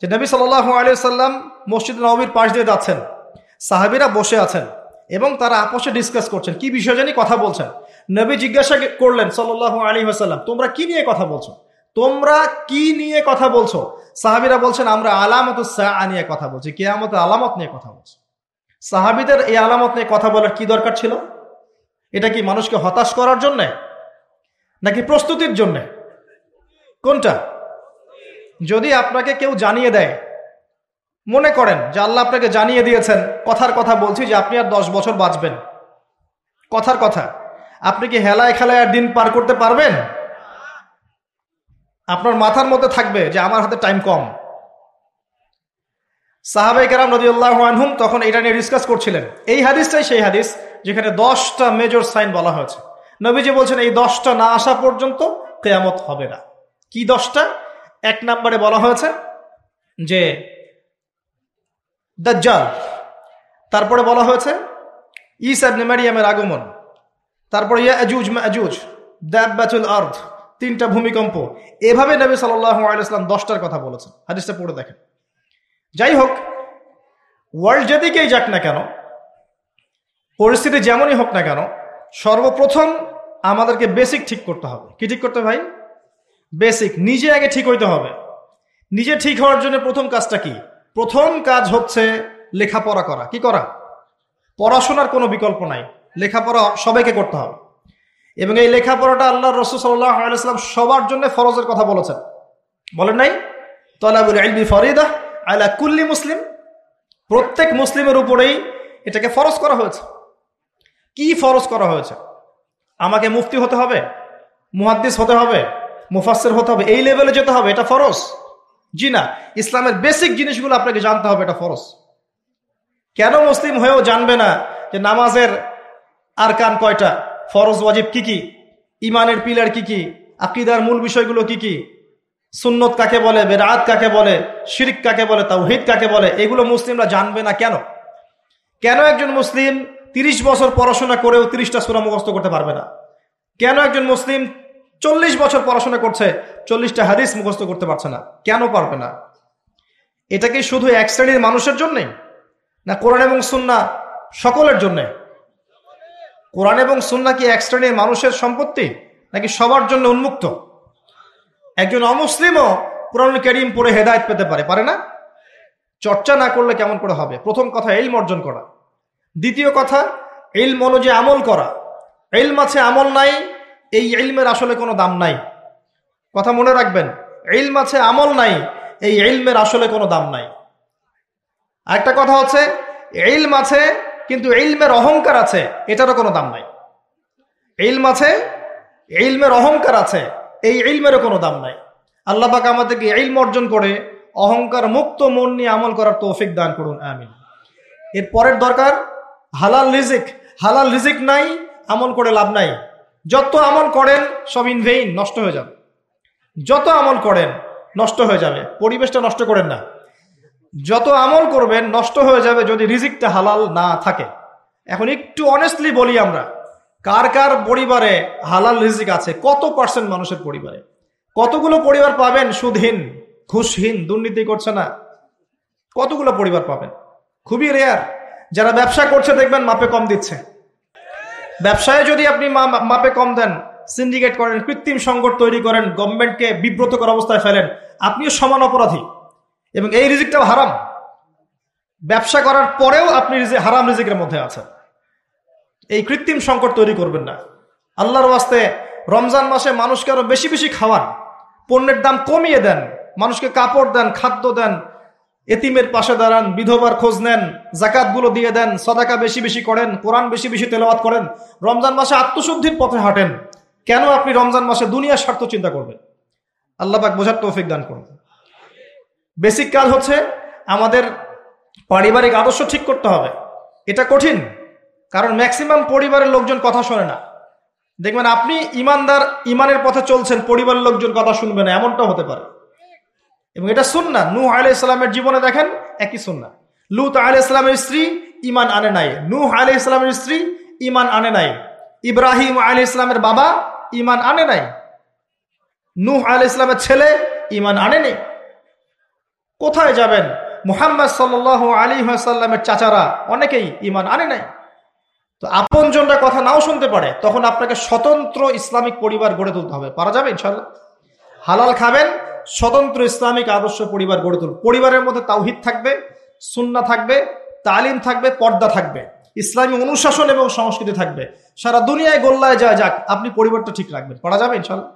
যে নবী সাল্লাহ আলিয়া সাল্লাম মসজিদ নবীর পাশ দিয়ে যাচ্ছেন। সাহাবিরা বসে আছেন এবং তারা আপোষে ডিসকাস করছেন। কি বিষয় জানি কথা বলছেন। নবী জিজ্ঞাসা করলেন সাল্লাহ আলী হাসাল্লাম তোমরা কি নিয়ে কথা বলছো? তোমরা কি নিয়ে কথা বলছো? সাহাবিরা বলছেন, আমরা আলামত নিয়ে কথা বলছি কেয়ামত আলামত নিয়ে কথা বলছি। সাহাবিদের এই আলামত নিয়ে কথা বলার কি দরকার ছিল? এটা কি মানুষকে হতাশ করার জন্যে? নাকি প্রস্তুতির জন্যে? কোনটা? যদি আপনাকে কেউ জানিয়ে দেয়, মনে করেন যে আল্লাহ আপনাকে জানিয়ে দিয়েছেন, কথার কথা বলছি যে আপনি আর দশ বছর বাঁচবেন। কথার কথা, আপনি কি হেলায় খেলায় আর দিন পার করতে পারবেন? আপনার মাথার মধ্যে থাকবে যে আমার হাতে টাইম কম। সাহাবাই কেরাম নদীল্লাহ আনহুম তখন এটা নিয়ে ডিসকাস করছিলেন। এই হাদিসটাই সেই হাদিস যেখানে দশটা মেজর সাইন বলা হয়েছে। নবীজি বলছেন, এই দশটা না আসা পর্যন্ত কেয়ামত হবে না। কি দশটা? এক নম্বরে বলা হয়েছে যে দাজ্জাল, তারপরে বলা হয়েছে ইসাবনে নেমারিয়ামের আগমন, তারপর ইয়া আজুজ মাজুজ দ্যাবাতুল আর্থ তিনটা ভূমিকম্প। এভাবে নবী সাল্লাম দশটার কথা বলেছেন। হাদিসটা পড়ে দেখেন। যাই হোক, ওয়ার্ল্ড যেদিকেই যাক না কেন, পরিস্থিতি যেমনই হোক না কেন, সর্বপ্রথম আমাদেরকে বেসিক ঠিক করতে হবে। কি ঠিক করতে ভাই? বেসিক, নিজে আগে ঠিক হইতে হবে। নিজে ঠিক হওয়ার জন্য প্রথম কাজটা কি? প্রথম কাজ হচ্ছে লেখাপড়া করা। কি করা? পড়াশোনার কোনো বিকল্প নাই। লেখাপড়া সবাইকে করতে হবে। এবং এই লেখাপড়াটা আল্লাহ রসুল সাল্লাহ সাল্লাম সবার জন্য ফরজের কথা বলেছেন। বলেন নাই? তলাবুল আলবি ফরিদা আলা কুল্লি মুসলিম। প্রত্যেক মুসলিমের উপরেই এটাকে ফরজ করা হয়েছে। কি ফরজ করা হয়েছে? আমাকে মুফতি হতে হবে? মুহাদ্দিস হতে হবে? মুফাসের হতে হবে, এই লেভেলে যেতে হবে, এটা ফরজ। জি না, ইসলামের বেসিক জিনিসগুলো আপনাকে জানতে হবে, এটা ফরজ। কেন মুসলিম হয়েও জানবে না যে নামাজের আর কান কয়টা? ফরজ ওয়াজিব কি কি? ইমানের পিলার কি কি? আকিদার মূল বিষয়গুলো কি কি? সুন্নত কাকে বলে বেরাত কাকে বলে, শিরিক কাকে বলে, তাওহিদ কাকে বলে, এগুলো মুসলিমরা জানবে না কেন? কেন একজন মুসলিম তিরিশ বছর পড়াশোনা করেও তিরিশটা সুরা মুখস্থ করতে পারবে না? কেন একজন মুসলিম চল্লিশ বছর পড়াশোনা করছে, চল্লিশটা হাদিস মুখস্থ করতে পারছে না। কেন পারবে না? এটা কি শুধু এক শ্রেণির মানুষের জন্যে? না কোরআন এবং সুন্না সকলের জন্যে? কোরআন এবং সুন্না কি এক শ্রেণির মানুষের সম্পত্তি? নাকি সবার জন্য উন্মুক্ত? একজন অমুসলিমও কোরআন করিম পড়ে হেদায়ত পেতে পারে পারে না? চর্চা না করলে কেমন করে হবে? প্রথম কথা এলম অর্জন করা। দ্বিতীয় কথা এলম অনুযায়ী আমল করা। এলম আছে আমল নাই এই এলমের আসলে কোনো দাম নাই। কথা মনে রাখবেন এলম আছে, আমল নাই, এই এলমের আসলে কোনো দাম নাই। আরেকটা কথা হচ্ছে এলম আছে, কিন্তু এলমের অহংকার আছে, এটারও কোনো দাম নাই। এলম আছে এলমের অহংকার আছে, এই ইলমেরও কোনো দাম নাই। আল্লাপাক আমাদেরকে ইলম অর্জন করে অহংকার মুক্ত মন নিয়ে আমল করার তৌফিক দান করুন, আমিন। এর পরের দরকার, হালাল রিজিক। হালাল রিজিক নাই, আমল করে লাভ নাই। যত আমল করেন, সব ইনভেইন নষ্ট হয়ে যাবে। যত আমল করেন, নষ্ট হয়ে যাবে। পরিবেশটা নষ্ট করেন না। যত আমল করবেন, নষ্ট হয়ে যাবে যদি রিজিকটা হালাল না থাকে। এখন একটু অনেস্টলি বলি আমরা, কার কার পরিবারে হালাল রিজিক আছে, কত পার্সেন্ট মানুষের পরিবারে? কতগুলো পরিবার পাবেন? সুদহীন, ঘুষহীন, দুর্নীতি করছে না। কতগুলো পরিবার পাবেন? খুবই রেয়ার যারা ব্যবসা করছে, দেখবেন মাপে কম দিচ্ছে। ব্যবসায় যদি আপনি মাপে কম দেন সিন্ডিকেট করেন, কৃত্রিম সংকট তৈরি করেন গভর্নমেন্টকে বিব্রত বিব্রতকর অবস্থায় ফেলেন, আপনিও সমান অপরাধী। এবং এই রিজিকটাও হারাম। ব্যবসা করার পরেও আপনি হারাম রিজিকের মধ্যে আছেন। এই কৃত্রিম সংকট তৈরি করবেন না। আল্লাহর ওয়াস্তে রমজান মাসে মানুষকে আরও বেশি বেশি খাওয়ান। পণ্যের দাম কমিয়ে দেন। মানুষকে কাপড় দেন, খাদ্য দেন এতিমের পাশে দাঁড়ান, বিধবার খোঁজ নেন, জাকাতগুলো দিয়ে দেন, সদাকা বেশি বেশি করেন, কোরআন বেশি বেশি তেলাওয়াত করেন, রমজান মাসে আত্মশুদ্ধির পথে হাঁটেন। কেন আপনি রমজান মাসে দুনিয়ার স্বার্থ চিন্তা করবেন? আল্লাহবাক বোঝার তৌফিক দান করুন। বেসিক কাজ হচ্ছে আমাদের পারিবারিক আদর্শ ঠিক করতে হবে। এটা কঠিন, কারণ ম্যাক্সিমাম পরিবারের লোকজন কথা শোনে না। দেখবেন আপনি ইমানদার, ইমানের পথে চলছেন, পরিবারের লোকজন কথা শুনবে না, এমনটাও হতে পারে। এবং এটা শুননা নু আলি ইসলামের জীবনে দেখেন একই শুননা লুত আলি ইসলামের স্ত্রী ইমান আনে নাই। নু আলি ইসলামের স্ত্রী ইমান আনে নাই। ইব্রাহিম আলি ইসলামের বাবা ইমান আনে নাই। নূহ আলি ইসলামের ছেলে ইমান আনেনি কোথায় যাবেন? মুহাম্মদ সাল আলী সাল্লামের চাচারা অনেকেই ইমান আনে নাই। তো আপনজনরা কথা নাও শুনতে পারে, তখন আপনাকে স্বতন্ত্র ইসলামিক পরিবার গড়ে তুলতে হবে। পারা যাবে ইনশাল্লাহ হালাল খাবেন স্বতন্ত্র ইসলামিক আদর্শ পরিবার গড়ে তুলুন পরিবারের মধ্যে তাওহিদ থাকবে সুন্না থাকবে, তালিম থাকবে, পর্দা থাকবে। ইসলামী অনুশাসন এবং সংস্কৃতি থাকবে। সারা দুনিয়ায় গোল্লায় যায় যাক, আপনি পরিবারটা ঠিক রাখবেন। করা যাবে ইনশাল্লাহ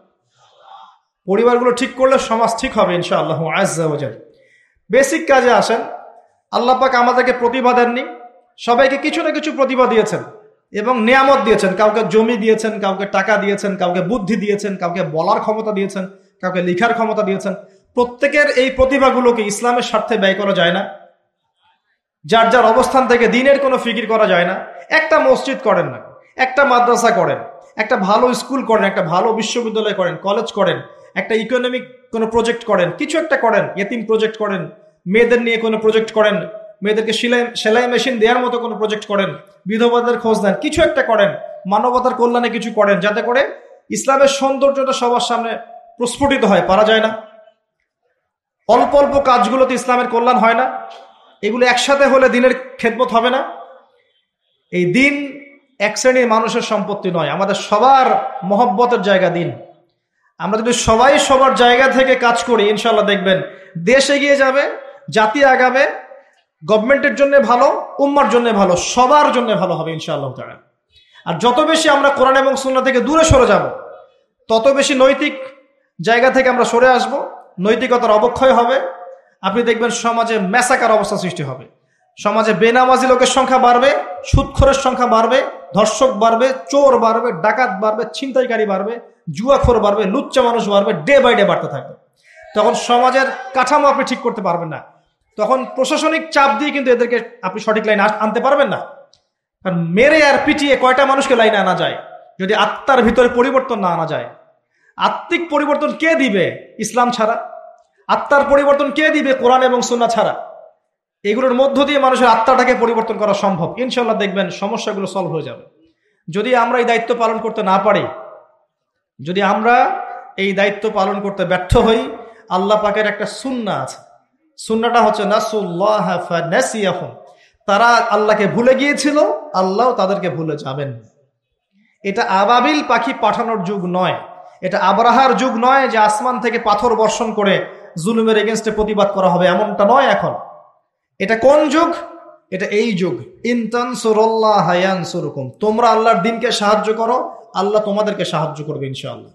পরিবারগুলো ঠিক করলে সমাজ ঠিক হবে ইনশাআল্লাহ আজাল বেসিক কাজে আসেন। আল্লাপাক আমাদেরকে প্রতিভা দেননি। সবাইকে কিছু না কিছু প্রতিভা দিয়েছেন এবং নিয়ামত দিয়েছেন। কাউকে জমি দিয়েছেন, কাউকে টাকা দিয়েছেন, কাউকে বুদ্ধি দিয়েছেন, কাউকে বলার ক্ষমতা দিয়েছেন। কাউকে লিখার ক্ষমতা দিয়েছেন। প্রত্যেকের এই প্রতিভাগুলোকে ইসলামের স্বার্থে ব্যয় করা যায় না? যার যার অবস্থান থেকে দিনের কোনো ফিকির করা যায় না। একটা মসজিদ করেন না, একটা মাদ্রাসা করেন, একটা ভালো স্কুল করেন, একটা ভালো বিশ্ববিদ্যালয় করেন, কলেজ করেন, একটা ইকোনমিক কোনো প্রজেক্ট করেন, কিছু একটা করেন এতিম প্রজেক্ট করেন, মেয়েদের নিয়ে কোনো প্রজেক্ট করেন, মেয়েদেরকে সেলাই সেলাই মেশিন দেওয়ার মতো কোনো প্রজেক্ট করেন, বিধবাদের খোঁজ দেন কিছু একটা করেন, মানবতার কল্যাণে কিছু করেন, যাতে করে ইসলামের সৌন্দর্যটা সবার সামনে প্রস্ফুটিত হয়, পারা যায় না। অল্প অল্প কাজগুলোতে ইসলামের কল্যাণ হয় না। এগুলো একসাথে হলে দিনের খেদমত হবে না। এই দিন এক শ্রেণির মানুষের সম্পত্তি নয়, আমাদের সবার মহব্বতের জায়গা দিন। আমরা যদি সবাই সবার জায়গা থেকে কাজ করি ইনশাল্লাহ দেখবেন, দেশ এগিয়ে যাবে, জাতি আগাবে, গভর্নমেন্টের জন্য ভালো, উম্মার জন্য ভালো, সবার জন্য ভালো হবে ইনশাআল্লাহ তারা আর যত বেশি আমরা কোরআন এবং সুন্না থেকে দূরে সরে যাব, তত বেশি নৈতিক জায়গা থেকে আমরা সরে আসব, নৈতিকতার অবক্ষয় হবে, আপনি দেখবেন সমাজে মেসাকার অবস্থা সৃষ্টি হবে। সমাজে বেনামাজি লোকের সংখ্যা বাড়বে সুৎখরের সংখ্যা বাড়বে, ধর্ষক বাড়বে, চোর বাড়বে, ডাকাত বাড়বে, ছিনতাইকারী বাড়বে, জুয়াখোর বাড়বে, লুচ্চা মানুষ বাড়বে ডে বাই ডে বাড়তে থাকবে। তখন সমাজের কাঠামো আপনি ঠিক করতে পারবেন না। তখন প্রশাসনিক চাপ দিয়ে কিন্তু এদেরকে আপনি সঠিক লাইনে আনতে পারবেন না। কারণ মেরে আর পিটিয়ে কয়টা মানুষকে লাইনে আনা যায়? যদি আত্মার ভিতরে পরিবর্তন না আনা যায় আত্মিক পরিবর্তন কে দিবে ইসলাম ছাড়া? আত্মার পরিবর্তন কে দিবে কোরআন এবং সুন্না ছাড়া? এগুলোর মধ্য দিয়ে মানুষের আত্মাটাকে পরিবর্তন করা সম্ভব। ইনশাল্লাহ দেখবেন সমস্যাগুলো সলভ হয়ে যাবে। যদি আমরা এই দায়িত্ব পালন করতে না পারি, যদি আমরা এই দায়িত্ব পালন করতে ব্যর্থ হই, আল্লাহ পাকের একটা সুন্না আছে। সুন্নাটা হচ্ছে নাসুল্লাহ তারা আল্লাহকে ভুলে গিয়েছিল, আল্লাহ তাদেরকে ভুলে যাবেন। এটা আবাবিল পাখি পাঠানোর যুগ নয়। এটা আবরাহার যুগ নয় যে আসমান থেকে পাথর বর্ষণ করে জুলুমের এগেনস্টে প্রতিবাদ করা হবে, এমনটা নয় এখন। এটা কোন যুগ? এটা এই যুগ। ইনতান সুরল্লাহ হায়ান সুরকুম তোমরা আল্লাহর দিনকে সাহায্য করো, আল্লাহ তোমাদেরকে সাহায্য করবে ইনশাআল্লাহ।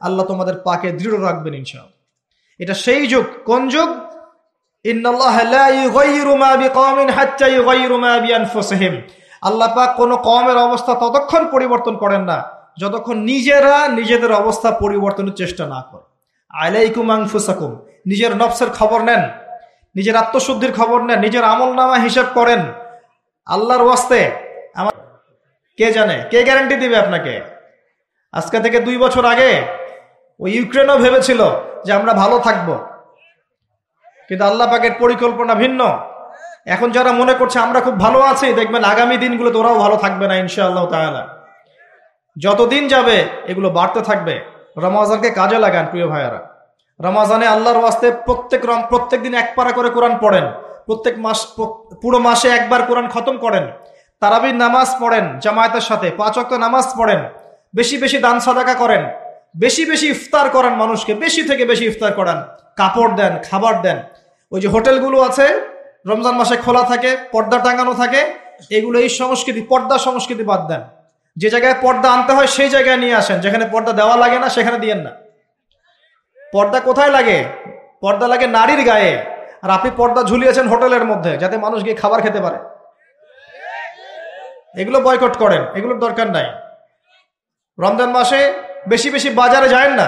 আল্লাহ তোমাদের পাকে দৃঢ় রাখবেন ইনশাআল্লাহ। এটা সেই যুগ। কোন যুগ? আল্লাহ পাক কোন কমের অবস্থা ততক্ষণ পরিবর্তন করেন না। যতক্ষণ নিজেরা নিজেদের অবস্থা পরিবর্তনের চেষ্টা না করে। আলাইকুম আংফুসাকুম নিজের নফসের খবর নেন। নিজের আত্মশুদ্ধির খবর নেন। নিজের আমল নামা হিসেব করেন। আল্লাহর ওয়াস্তে আমার কে জানে? কে গ্যারান্টি দিবে আপনাকে? আজকে থেকে দুই বছর আগে ওই ইউক্রেনও ভেবেছিল যে আমরা ভালো থাকব। কিন্তু আল্লাহ পাকের পরিকল্পনা ভিন্ন। এখন যারা মনে করছে, আমরা খুব ভালো আছি, দেখবেন আগামী দিনগুলো তোরাও ভালো থাকবে না ইনশাআল্লাহ তাহলে যতদিন যাবে, এগুলো বাড়তে থাকবে। রমাজানকে কাজে লাগান, প্রিয় ভাইয়ারা। রমাজানে আল্লাহর ওয়াস্তে প্রত্যেক রম, প্রত্যেক দিন এক পারা করে কোরআন পড়েন। প্রত্যেক মাস পুরো মাসে একবার কোরআন খতম করেন। তারাবির নামাজ পড়েন জামায়াতের সাথে, পাঁচ অক্ট নামাজ পড়েন। বেশি বেশি দান সাদাকা করেন। বেশি বেশি ইফতার করেন মানুষকে, বেশি থেকে বেশি ইফতার করান। কাপড় দেন, খাবার দেন। ওই যে হোটেলগুলো আছে, রমজান মাসে খোলা থাকে, পর্দা টাঙানো থাকে, এগুলো এই সংস্কৃতি, পর্দা সংস্কৃতি বাদ দেন। যে জায়গায় পর্দা আনতে হয়, সেই জায়গায় নিয়ে আসেন। যেখানে পর্দা দেওয়া লাগে না, সেখানে দিয়েন না। পর্দা কোথায় লাগে? পর্দা লাগে নারীর গায়ে। আর আপনি পর্দা ঝুলিয়েছেন হোটেলের মধ্যে, যাতে মানুষ গিয়ে খাবার খেতে পারে। এগুলো বয়কট করেন, এগুলোর দরকার নাই। রমজান মাসে বেশি বেশি বাজারে যায় না।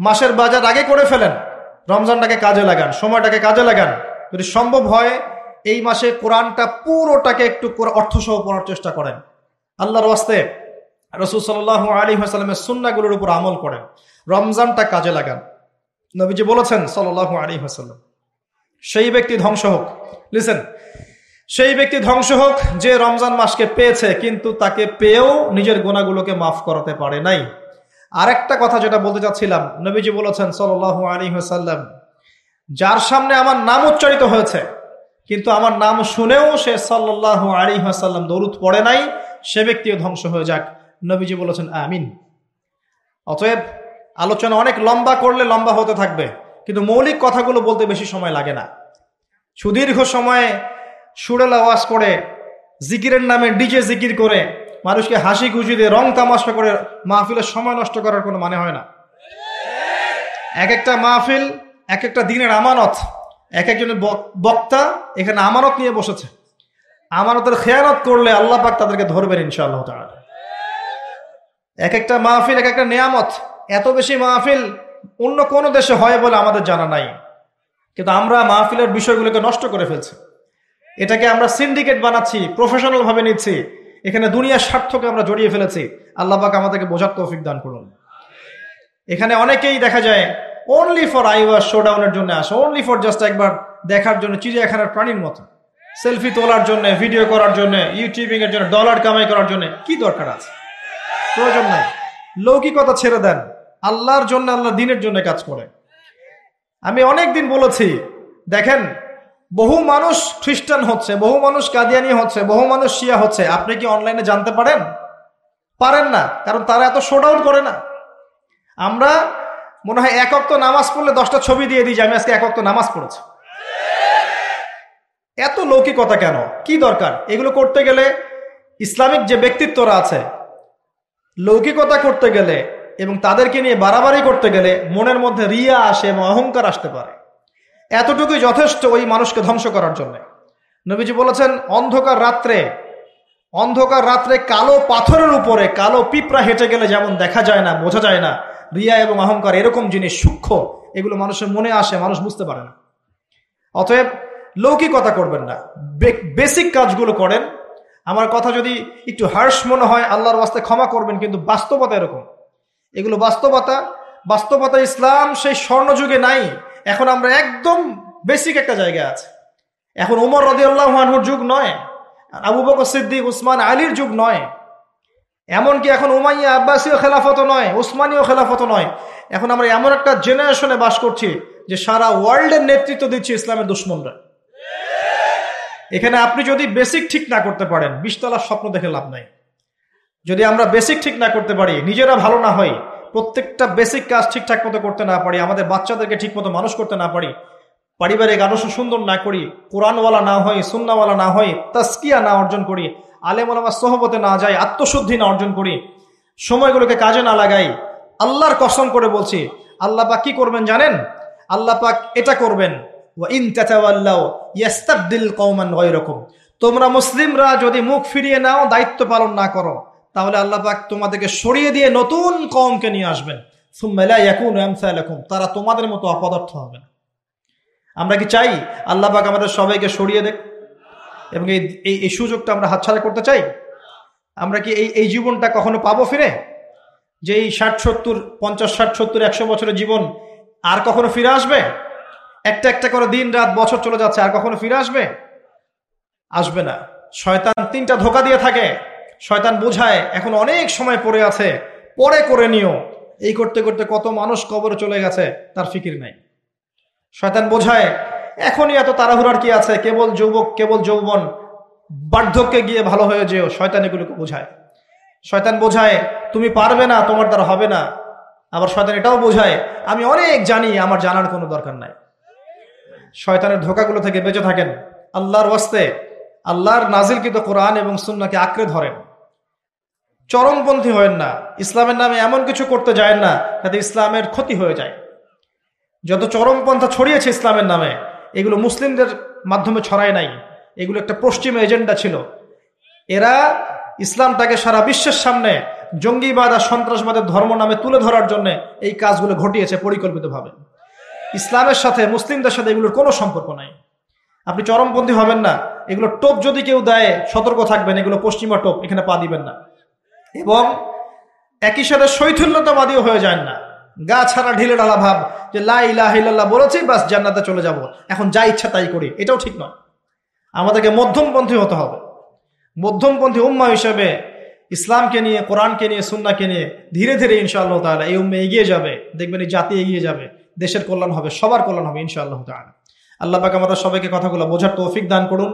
মাসের বাজার আগে করে ফেলেন। রমজানটাকে কাজে লাগান, সময়টাকে কাজে লাগান। যদি সম্ভব হয়, এই মাসে কোরআনটা পুরোটাকে একটু অর্থসহ পড়ার চেষ্টা করেন। আল্লাহর ওয়াস্তে রসুল সাল আলী হাসালামের সুন্নাগুলোর উপর আমল করেন, রমজানটা কাজে লাগান। নবীজি বলেছেন সাল আলী হাসাল্লাম সেই ব্যক্তি ধ্বংস হোক। লিসেন সেই ব্যক্তি ধ্বংস হোক যে রমজান মাসকে পেয়েছে, কিন্তু তাকে পেয়েও নিজের গোনাগুলোকে মাফ করাতে পারে নাই। আরেকটা কথা যেটা বলতে চাচ্ছিলাম, নবীজি বলেছেন সাল আলী হাসাল্লাম যার সামনে আমার নাম উচ্চারিত হয়েছে, কিন্তু আমার নাম শুনেও সে সাল্লাহ আলী হাসাল্লাম দরুদ পড়ে নাই সে ব্যক্তিও ধ্বংস হয়ে যাক। নবীজি বলেছেন, আমিন। অতএব আলোচনা অনেক লম্বা করলে লম্বা হতে থাকবে, কিন্তু মৌলিক কথাগুলো বলতে বেশি সময় লাগে না। সুদীর্ঘ সময়ে সুরেল আওয়াজ করে, জিকিরের নামে ডিজে জিকির করে, মানুষকে হাসি খুশি দিয়ে রং তামাশা করে মাহফিলের সময় নষ্ট করার কোনো মানে হয় না। এক একটা মাহফিল, এক একটা দিনের আমানত, এক একজনের বক্তা এখানে আমানত নিয়ে বসেছে। আমানতের খেয়ানত করলে আল্লাহ পাক তাদেরকে ধরবেন ইনশাআল্লাহ এক একটা মাহফিল এক একটা নিয়ামত, এত বেশি মাহফিল অন্য কোনো দেশে হয় বলে আমাদের জানা নাই। কিন্তু আমরা মাহফিলের বিষয়গুলোকে নষ্ট করে ফেলছি। এটাকে আমরা সিন্ডিকেট বানাচ্ছি, প্রফেশনাল ভাবে নিচ্ছি। এখানে দুনিয়ার স্বার্থকে আমরা জড়িয়ে ফেলেছি। আল্লাহ পাক আমাদেরকে বোঝার তৌফিক দান করুন। এখানে অনেকেই দেখা যায় অনলি ফর আইওয়ার শোডাউনের জন্য আসে অনলি ফর জাস্ট একবার দেখার জন্য চিড়িয়াখানার প্রাণীর মতো। সেলফি তোলার জন্য ভিডিও করার জন্য ইউটিউবিং এর জন্য ডলার কামাই করার জন্য কি দরকার আছে? প্রয়োজন নাই। লৌকিকতা ছেড়ে দেন। আল্লাহর জন্য আল্লাহ দিনের জন্য কাজ করে। আমি অনেক দিন বলেছি, দেখেন, বহু মানুষ খ্রিস্টান হচ্ছে, বহু মানুষ কাদিয়ানি হচ্ছে, বহু মানুষ শিয়া হচ্ছে। আপনি কি অনলাইনে জানতে পারেন? পারেন না, কারণ তারা এত শোডাউন করে না। আমরা মনে হয় এক অক্ত নামাজ পড়লে দশটা ছবি দিয়ে দিই যে আমি আজকে এক অক্ত নামাজ পড়েছি। এত লৌকিকতা কেন? কি দরকার? এগুলো করতে গেলে ইসলামিক যে ব্যক্তিত্বরা আছে, লৌকিকতা করতে গেলে এবং তাদেরকে নিয়ে বাড়াবাড়ি করতে গেলে মনের মধ্যে রিয়া আসে এবং অহংকার আসতে পারে। এতটুকুই যথেষ্ট ওই মানুষকে ধ্বংস করার জন্য। নবীজি বলেছেন, অন্ধকার রাত্রে অন্ধকার রাত্রে কালো পাথরের উপরে কালো পিঁপড়া হেঁটে গেলে যেমন দেখা যায় না, বোঝা যায় না, রিয়া এবং অহংকার এরকম জিনিস সূক্ষ্ম, এগুলো মানুষের মনে আসে, মানুষ বুঝতে পারে না। অতএব লৌকিকতা করবেন না। বেসিক কাজগুলো করেন। আমার কথা যদি একটু হার্স মনে হয়, আল্লাহর বাস্তে ক্ষমা করবেন, কিন্তু বাস্তবতা এরকম। এগুলো বাস্তবতা বাস্তবতা ইসলাম সেই স্বর্ণযুগে নাই। এখন আমরা একদম বেসিক একটা জায়গায় আছে। এখন উমর রদিউল্লাহর যুগ নয়, আবু বকর সিদ্দিক, উসমান আলীর যুগ নয়। এমনকি এখন উমাইয়া আব্বাসীয় খেলাফত নয়, উসমানীয় খেলাফত নয়। এখন আমরা এমন একটা জেনারেশনে বাস করছি যে সারা ওয়ার্ল্ডের নেতৃত্ব দিচ্ছে ইসলামের দুশ্মনরা। এখানে আপনি যদি বেসিক ঠিক না করতে পারেন, বিশতলার স্বপ্ন দেখে লাভ নাই। যদি আমরা বেসিক ঠিক না করতে পারি, নিজেরা ভালো না হই, প্রত্যেকটা বেসিক কাজ ঠিকঠাক মতো করতে না পারি, আমাদের বাচ্চাদেরকে ঠিক মতো মানুষ করতে না পারি, পারিবারিক আদর্শ সুন্দর না করি, কোরআনওয়ালা না হই, সুন্নাওয়ালা না হই তাস্কিয়া না অর্জন করি, আলেমা সহবতে না যাই, আত্মশুদ্ধি না অর্জন করি, সময়গুলোকে কাজে না লাগাই, আল্লাহর কসম করে বলছি, আল্লাহ পাক কি করবেন জানেন? আল্লাহ পাক এটা করবেন। তোমরা মুসলিমরা যদি মুখ ফিরিয়ে নাও, দায়িত্ব পালন না করো, তাহলে আল্লাহ পাক তোমাদেরকে সরিয়ে দিয়ে নতুন কমকে নিয়ে আসবেন। তারা তোমাদের মতো অপদার্থ হবে না। আমরা কি চাই? আল্লাহ পাক আমাদের সবাইকে সরিয়ে দেখ এবং এই এই সুযোগটা আমরা হাতছাড়া করতে চাই? আমরা কি এই এই জীবনটা কখনো পাবো ফিরে? যে এই ষাট সত্তর, পঞ্চাশ, ষাট, সত্তর, একশো বছরের জীবন আর কখনো ফিরে আসবে? একটা একটা করে দিন রাত বছর চলে যাচ্ছে, আর কখনো ফিরে আসবে? আসবে না। শয়তান তিনটা ধোকা দিয়ে থাকে। শয়তান বোঝায়, এখন অনেক সময় পড়ে আছে, পরে করে নিও। এই করতে করতে কত মানুষ কবরে চলে গেছে, তার ফিকির নাই। শয়তান বোঝায়, এখনই এত তাড়াহুড়ার কি আছে? কেবল যুবক, কেবল যৌবন, বার্ধক্যে গিয়ে ভালো হয়ে যেও, শয়তান এগুলোকে বোঝায়। শয়তান বোঝায়, তুমি পারবে না, তোমার দ্বারা হবে না। আবার শয়তান এটাও বোঝায়, আমি অনেক জানি, আমার জানার কোনো দরকার নাই। শয়তানের ধোকাগুলো থেকে বেঁচে থাকেন। আল্লাহর ওয়াস্তে, আল্লাহর নাজিলকৃত কোরআন এবং সুন্নাকে আঁকড়ে ধরেন। চরমপন্থী হয়েন না। ইসলামের নামে এমন কিছু করতে যায় না, যাতে ইসলামের ক্ষতি হয়ে যায়। যত চরমপন্থা ছড়িয়েছে ইসলামের নামে, এগুলো মুসলিমদের মাধ্যমে ছড়ায় নাই। এগুলো একটা পশ্চিম এজেন্ডা ছিল। এরা ইসলামটাকে সারা বিশ্বের সামনে জঙ্গিবাদ আর সন্ত্রাসবাদের ধর্ম নামে তুলে ধরার জন্য এই কাজগুলো ঘটিয়েছে পরিকল্পিতভাবে। ইসলামের সাথে, মুসলিমদের সাথে এগুলোর কোনো সম্পর্ক নাই। আপনি চরমপন্থী হবেন না। এগুলো টোপ যদি কেউ দেয়, সতর্ক থাকবেন। এগুলো পশ্চিমা টোপ, এখানে পা দিবেন না। এবং একই সাথে শৈথুল্যতাবাদীও হয়ে যায় না। গা ছাড়া ঢিলে ডালা ভাব যে লাহ বলেছি, বাস জান্নাতে চলে যাব। এখন যা ইচ্ছা তাই করি। এটাও ঠিক নয়। আমাদেরকে মধ্যমপন্থী হতে হবে। মধ্যমপন্থী উম্মা হিসেবে ইসলামকে নিয়ে, কোরআনকে নিয়ে সুন্নাকে নিয়ে ধীরে ধীরে ইনশাআল্লাহ তাহলে এই উম্মে এগিয়ে যাবে। দেখবেন এই জাতি এগিয়ে যাবে। দেশের কল্যাণ হবে, সবার কল্যাণ হবে ইনশাআল্লাহ তাহলে আল্লাহ পাক আমাদের সবাইকে কথাগুলো বোঝার তৌফিক দান করুন।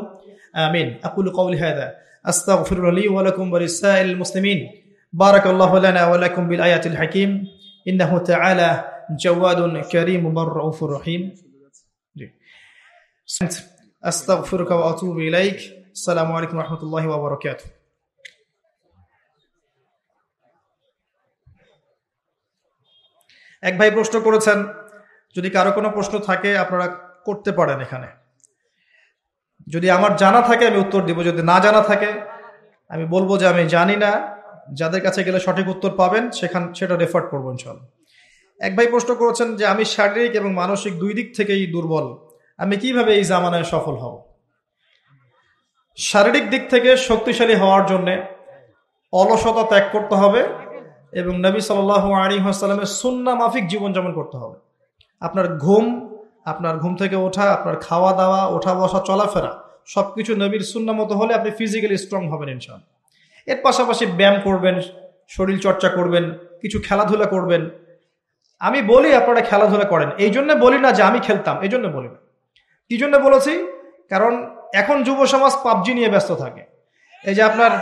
আমিন। আকুল কৌল হায়দা আস্তাগফিরু লি ওয়া লাকুম ওয়া লিসাইল মুসলিমিন। বারাকাল্লাহু লানা ওয়া লাকুম বিল আয়াতিল হাকিম। ইন্নাহু তাআলা জাওয়াদুন কারীম রাউফুর রহিম। আস্তাগফিরুকা ওয়া আতুবু ইলাইক। আসসালামু আলাইকুম ওয়া রাহমাতুল্লাহি এক ভাই প্রশ্ন করেছেন যদি কারও কোনো প্রশ্ন থাকে, আপনারা করতে পারেন এখানে। যদি আমার জানা থাকে, আমি উত্তর দিব। যদি না জানা থাকে, আমি বলব যে আমি জানি না। যাদের কাছে গেলে সঠিক উত্তর পাবেন, সেখান, সেটা রেফার করব ইনশাল এক ভাই প্রশ্ন করেছেন যে, আমি শারীরিক এবং মানসিক দুই দিক থেকেই দুর্বল। আমি কীভাবে এই জামানায় সফল হব? শারীরিক দিক থেকে শক্তিশালী হওয়ার জন্যে অলসতা ত্যাগ করতে হবে এবং নবী সাল আলী আসসালামের সুন্না মাফিক জীবনযাপন করতে হবে। আপনার ঘুম আপনার ঘুম থেকে ওঠা, আপনার খাওয়া দাওয়া ওঠা বসা চলাফেরা সব কিছু নবীর শূন্য মতো হলে আপনি ফিজিক্যালি স্ট্রং হবেন ইনশাল এর পাশাপাশি ব্যায়াম করবেন, শরীর চর্চা করবেন, কিছু খেলাধুলা করবেন। আমি বলি আপনারা খেলাধুলা করেন। এই জন্য বলি না যে আমি খেলতাম, এই জন্য বলি না। কি জন্য বলেছি? কারণ এখন যুব সমাজ পাবজি নিয়ে ব্যস্ত থাকে। এই যে আপনার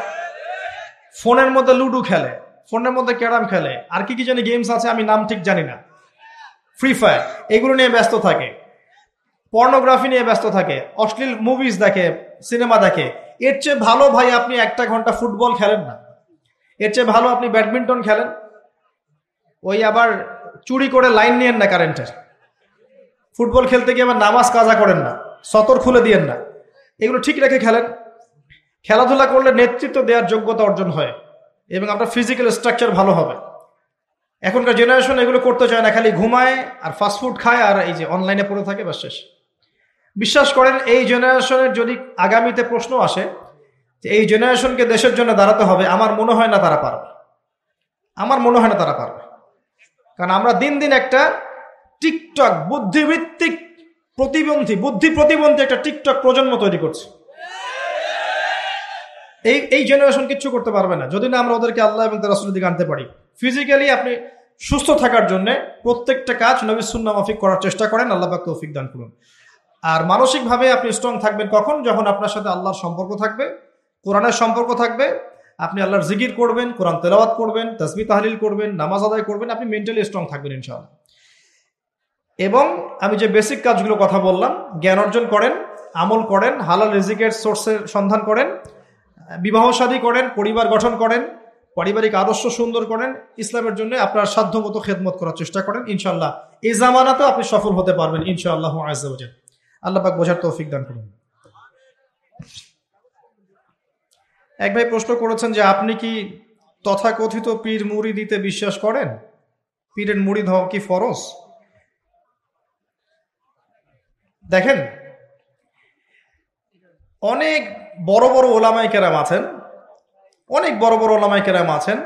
ফোনের মধ্যে লুডো খেলে, ফোনের মধ্যে ক্যারাম খেলে, আর কি কি জানি গেমস আছে আমি নাম ঠিক জানি না। ফ্রি ফায়ার এগুলো নিয়ে ব্যস্ত থাকে। পর্নোগ্রাফি নিয়ে ব্যস্ত থাকে। অশ্লীল মুভিজ দেখে সিনেমা দেখে। এর চেয়ে ভালো ভাই আপনি একটা ঘণ্টা ফুটবল খেলেন না। এর চেয়ে ভালো আপনি ব্যাডমিন্টন খেলেন। ওই আবার চুরি করে লাইন নিয়েন না কারেন্টের। ফুটবল খেলতে গিয়ে আবার নামাজ কাজা করেন না। সতর খুলে দিয়েন না। এগুলো ঠিক রেখে খেলেন। খেলাধুলা করলে নেতৃত্ব দেওয়ার যোগ্যতা অর্জন হয় এবং আপনার ফিজিক্যাল স্ট্রাকচার ভালো হবে। এখনকার জেনারেশন এগুলো করতে চায় না, খালি ঘুমায় আর ফাস্টফুড খায় আর এই যে অনলাইনে পড়ে থাকে বা শেষ। বিশ্বাস করেন, এই জেনারেশনের যদি আগামীতে প্রশ্ন আসে যে এই জেনারেশনকে দেশের জন্য দাঁড়াতে হবে, আমার মনে হয় না তারা পারবে। আমার মনে হয় না তারা পারবে। কারণ আমরা দিন দিন একটা টিকটক বুদ্ধিভিত্তিক প্রতিবন্ধী, বুদ্ধি প্রতিবন্ধী একটা টিকটক প্রজন্ম তৈরি করছি। এই এই জেনারেশন কিচ্ছু করতে পারবে না। যদি না আমরা ওদেরকে আল্লাহ এবং তার রাসুলের দিকে আনতে পারি। ফিজিক্যালি আপনি সুস্থ থাকার জন্য প্রত্যেকটা কাজ নবী সুন্না মাফিক করার চেষ্টা করেন, আল্লাহ পাক তৌফিক দান করুন। আর মানসিকভাবে আপনি স্ট্রং থাকবেন কখন? যখন আপনার সাথে আল্লাহর সম্পর্ক থাকবে, কোরআনের সম্পর্ক থাকবে, আপনি আল্লাহর জিকির করবেন, কোরআন তেলাওয়াত করবেন তসবি তাহলিল করবেন, নামাজ আদায় করবেন, আপনি মেন্টালি স্ট্রং থাকবেন ইনশাআল্লাহ। এবং আমি যে বেসিক কাজগুলো কথা বললাম, জ্ঞান অর্জন করেন, আমল করেন, হালাল রিজিকের সোর্সের সন্ধান করেন, বিবাহ শাদী করেন, পরিবার গঠন করেন পারিবারিক আদর্শ সুন্দর করেন, ইসলামের জন্য আপনার সাধ্য মতো খেদমত করার চেষ্টা করেন ইনশাল্লাহ এই জামানাতেও আপনি সফল হতে পারবেন, ইনশাআল্লাহ আজাল আল্লাহ পাক বোঝার তৌফিক দান করুন। এক ভাই প্রশ্ন করেছেন যে, আপনি কি তথাকথিত পীর মুড়ি দিতে বিশ্বাস করেন? পীরের মুড়ি হওয়া কি ফরস দেখেন, অনেক বড় বড় ওলামাই কেরাম আছেন অনেক বড় বড় ওলামাই কেরাম আছেন,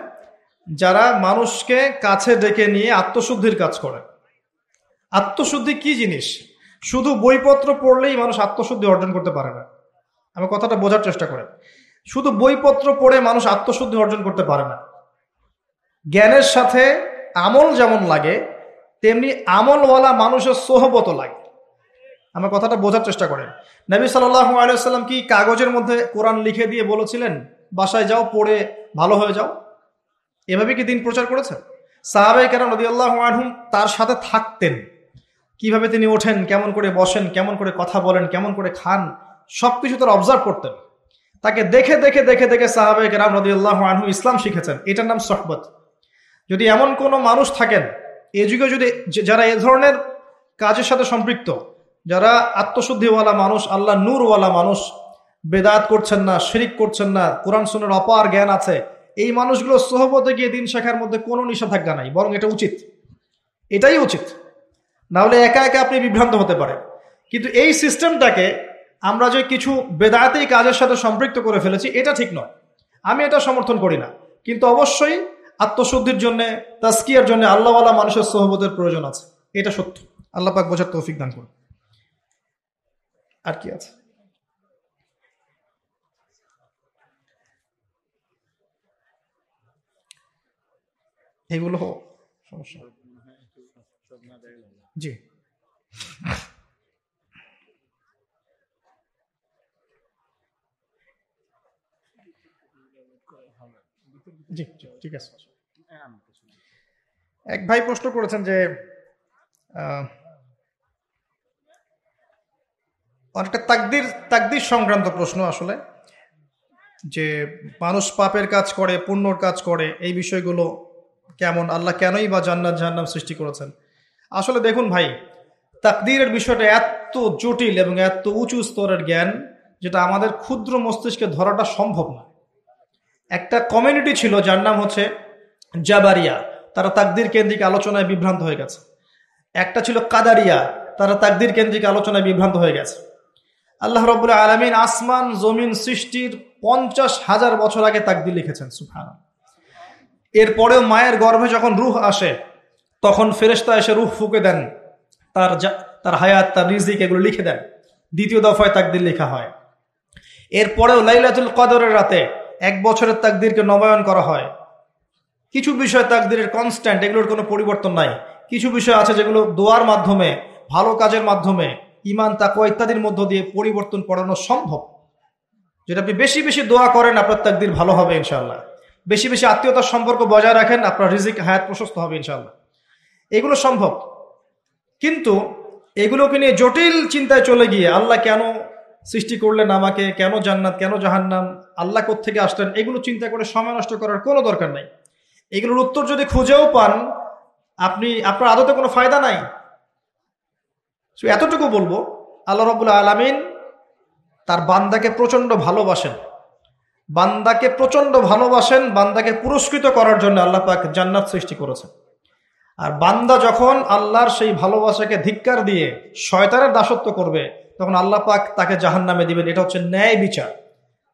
যারা মানুষকে কাছে ডেকে নিয়ে আত্মশুদ্ধির কাজ করে আত্মশুদ্ধি কি জিনিস? শুধু বইপত্র পড়লেই মানুষ আত্মশুদ্ধি অর্জন করতে পারে না। আমি কথাটা বোঝার চেষ্টা করেন শুধু বইপত্র পড়ে মানুষ আত্মশুদ্ধি অর্জন করতে পারে না। জ্ঞানের সাথে আমল যেমন লাগে, তেমনি আমলওয়ালা মানুষের সোহবত লাগে। আমার কথাটা বোঝার চেষ্টা করেন। নবী সাল্লাম কি কাগজের মধ্যে কোরআন লিখে দিয়ে বলেছিলেন? বাসায় যাও, পড়ে ভালো হয়ে যাও। এভাবে কি দিন প্রচার করেছেন? সাহাবাই কেন নদী আল্লাহ আনহুম তার সাথে থাকতেন। কীভাবে তিনি ওঠেন, কেমন করে বসেন, কেমন করে কথা বলেন, কেমন করে খান সব কিছু তারা অবজার্ভ করতেন। তাকে দেখে দেখে দেখে দেখে সাহাবে কেরাম নদী আল্লাহ আনহু ইসলাম শিখেছেন। এটার নাম সহবত। যদি এমন কোনো মানুষ থাকেন, এ যুগে যদি যারা এ ধরনের কাজের সাথে সম্পৃক্ত, যারা আত্মশুদ্ধিওয়ালা মানুষ, আল্লাহ নূরওয়ালা মানুষ বেদাত করছেন না, শিরিক করছেন না, কোরআন সুনের অপার জ্ঞান আছে। এই মানুষগুলো সহবতে গিয়ে দিন শেখার মধ্যে কোনো নিষেধাজ্ঞা নাই, বরং এটা উচিত। এটাই উচিত। না হলে একা একা আপনি বিভ্রান্ত হতে পারেন। কিন্তু এই সিস্টেমটাকে আমরা যে কিছু বেদাতেই কাজের সাথে সম্পৃক্ত করে ফেলেছি, এটা ঠিক নয়। আমি এটা সমর্থন করি না। কিন্তু অবশ্যই আত্মশুদ্ধির জন্য তাস্কিয়ার জন্য আল্লাহওয়ালা মানুষের সহবতের প্রয়োজন আছে। এটা সত্য। আল্লাহ পাক বোঝার তৌফিক দান করুন। আর কি আছে? এগুলো সমস্যা। জি। জি ঠিক আছে। এক ভাই প্রশ্ন করেছেন যে অনেকটা তাকদির তাকদির সংক্রান্ত প্রশ্ন আসলে, যে মানুষ পাপের কাজ করে, পুণ্যর কাজ করে, এই বিষয়গুলো কেমন? আল্লাহ কেনই বা জান্নাত জাহান্নাম সৃষ্টি করেছেন? আসলে দেখুন ভাই, তাকদিরের বিষয়টা এত জটিল এবং এত উঁচু স্তরের জ্ঞান যেটা আমাদের ক্ষুদ্র মস্তিষ্কে ধরাটা সম্ভব না। একটা কমিউনিটি ছিল যার নাম হচ্ছে জাবারিয়া। তারা তাকদির কেন্দ্রিক আলোচনায় বিভ্রান্ত হয়ে গেছে। একটা ছিল কাদারিয়া। তারা তাকদির কেন্দ্রিক আলোচনায় বিভ্রান্ত হয়ে গেছে। আল্লাহ রবুল্লা আলমিন আসমান, জমিন সৃষ্টির পঞ্চাশ হাজার বছর আগে তাকদির লিখেছেন সুফান এরপরেও মায়ের গর্ভে যখন রুহ আসে, তখন ফেরেস্তা এসে রুহ ফুকে দেন। তার তার হায়াত, তার রিজিক এগুলো লিখে দেন। দ্বিতীয় দফায় তাকদির লেখা হয়। এরপরেও লাইলাতুল কদরের রাতে এক বছরের তাকদিরকে নবায়ন করা হয়। কিছু বিষয় তাকদিরের কনস্ট্যান্ট এগুলোর কোনো পরিবর্তন নাই। কিছু বিষয় আছে যেগুলো দোয়ার মাধ্যমে, ভালো কাজের মাধ্যমে ইমান তাকুয়া ইত্যাদির মধ্য দিয়ে পরিবর্তন করানো সম্ভব। যেটা আপনি বেশি বেশি দোয়া করেন, আপনার তাকদির ভালো হবে ইনশাল্লাহ বেশি বেশি আত্মীয়তার সম্পর্ক বজায় রাখেন, আপনার রিজিক, হায়াত প্রশস্ত হবে ইনশাল্লাহ এগুলো সম্ভব। কিন্তু এগুলোকে নিয়ে জটিল চিন্তায় চলে গিয়ে আল্লাহ কেন সৃষ্টি করলেন আমাকে, কেন জান্নাত, কেন জাহান্নাম, আল্লাহ থেকে আসলেন, এগুলো চিন্তা করে সময় নষ্ট করার কোনো দরকার নাই। এগুলোর উত্তর যদি খুঁজেও পান, আপনি, আপনার আদতে কোনো ফায়দা নাই। এতটুকু বলব, আল্লাহ রবুল্লা আলমিন তার বান্দাকে প্রচণ্ড ভালোবাসেন। বান্দাকে প্রচণ্ড ভালোবাসেন, বান্দাকে পুরস্কৃত করার জন্য আল্লাহ পাক জান্নাত সৃষ্টি করেছেন। আর বান্দা যখন আল্লাহর সেই ভালোবাসাকে ধিক্কার দিয়ে শয়তানের দাসত্ব করবে, তখন আল্লাহ পাক তাকে জাহান নামে দিবেন। এটা হচ্ছে ন্যায় বিচার।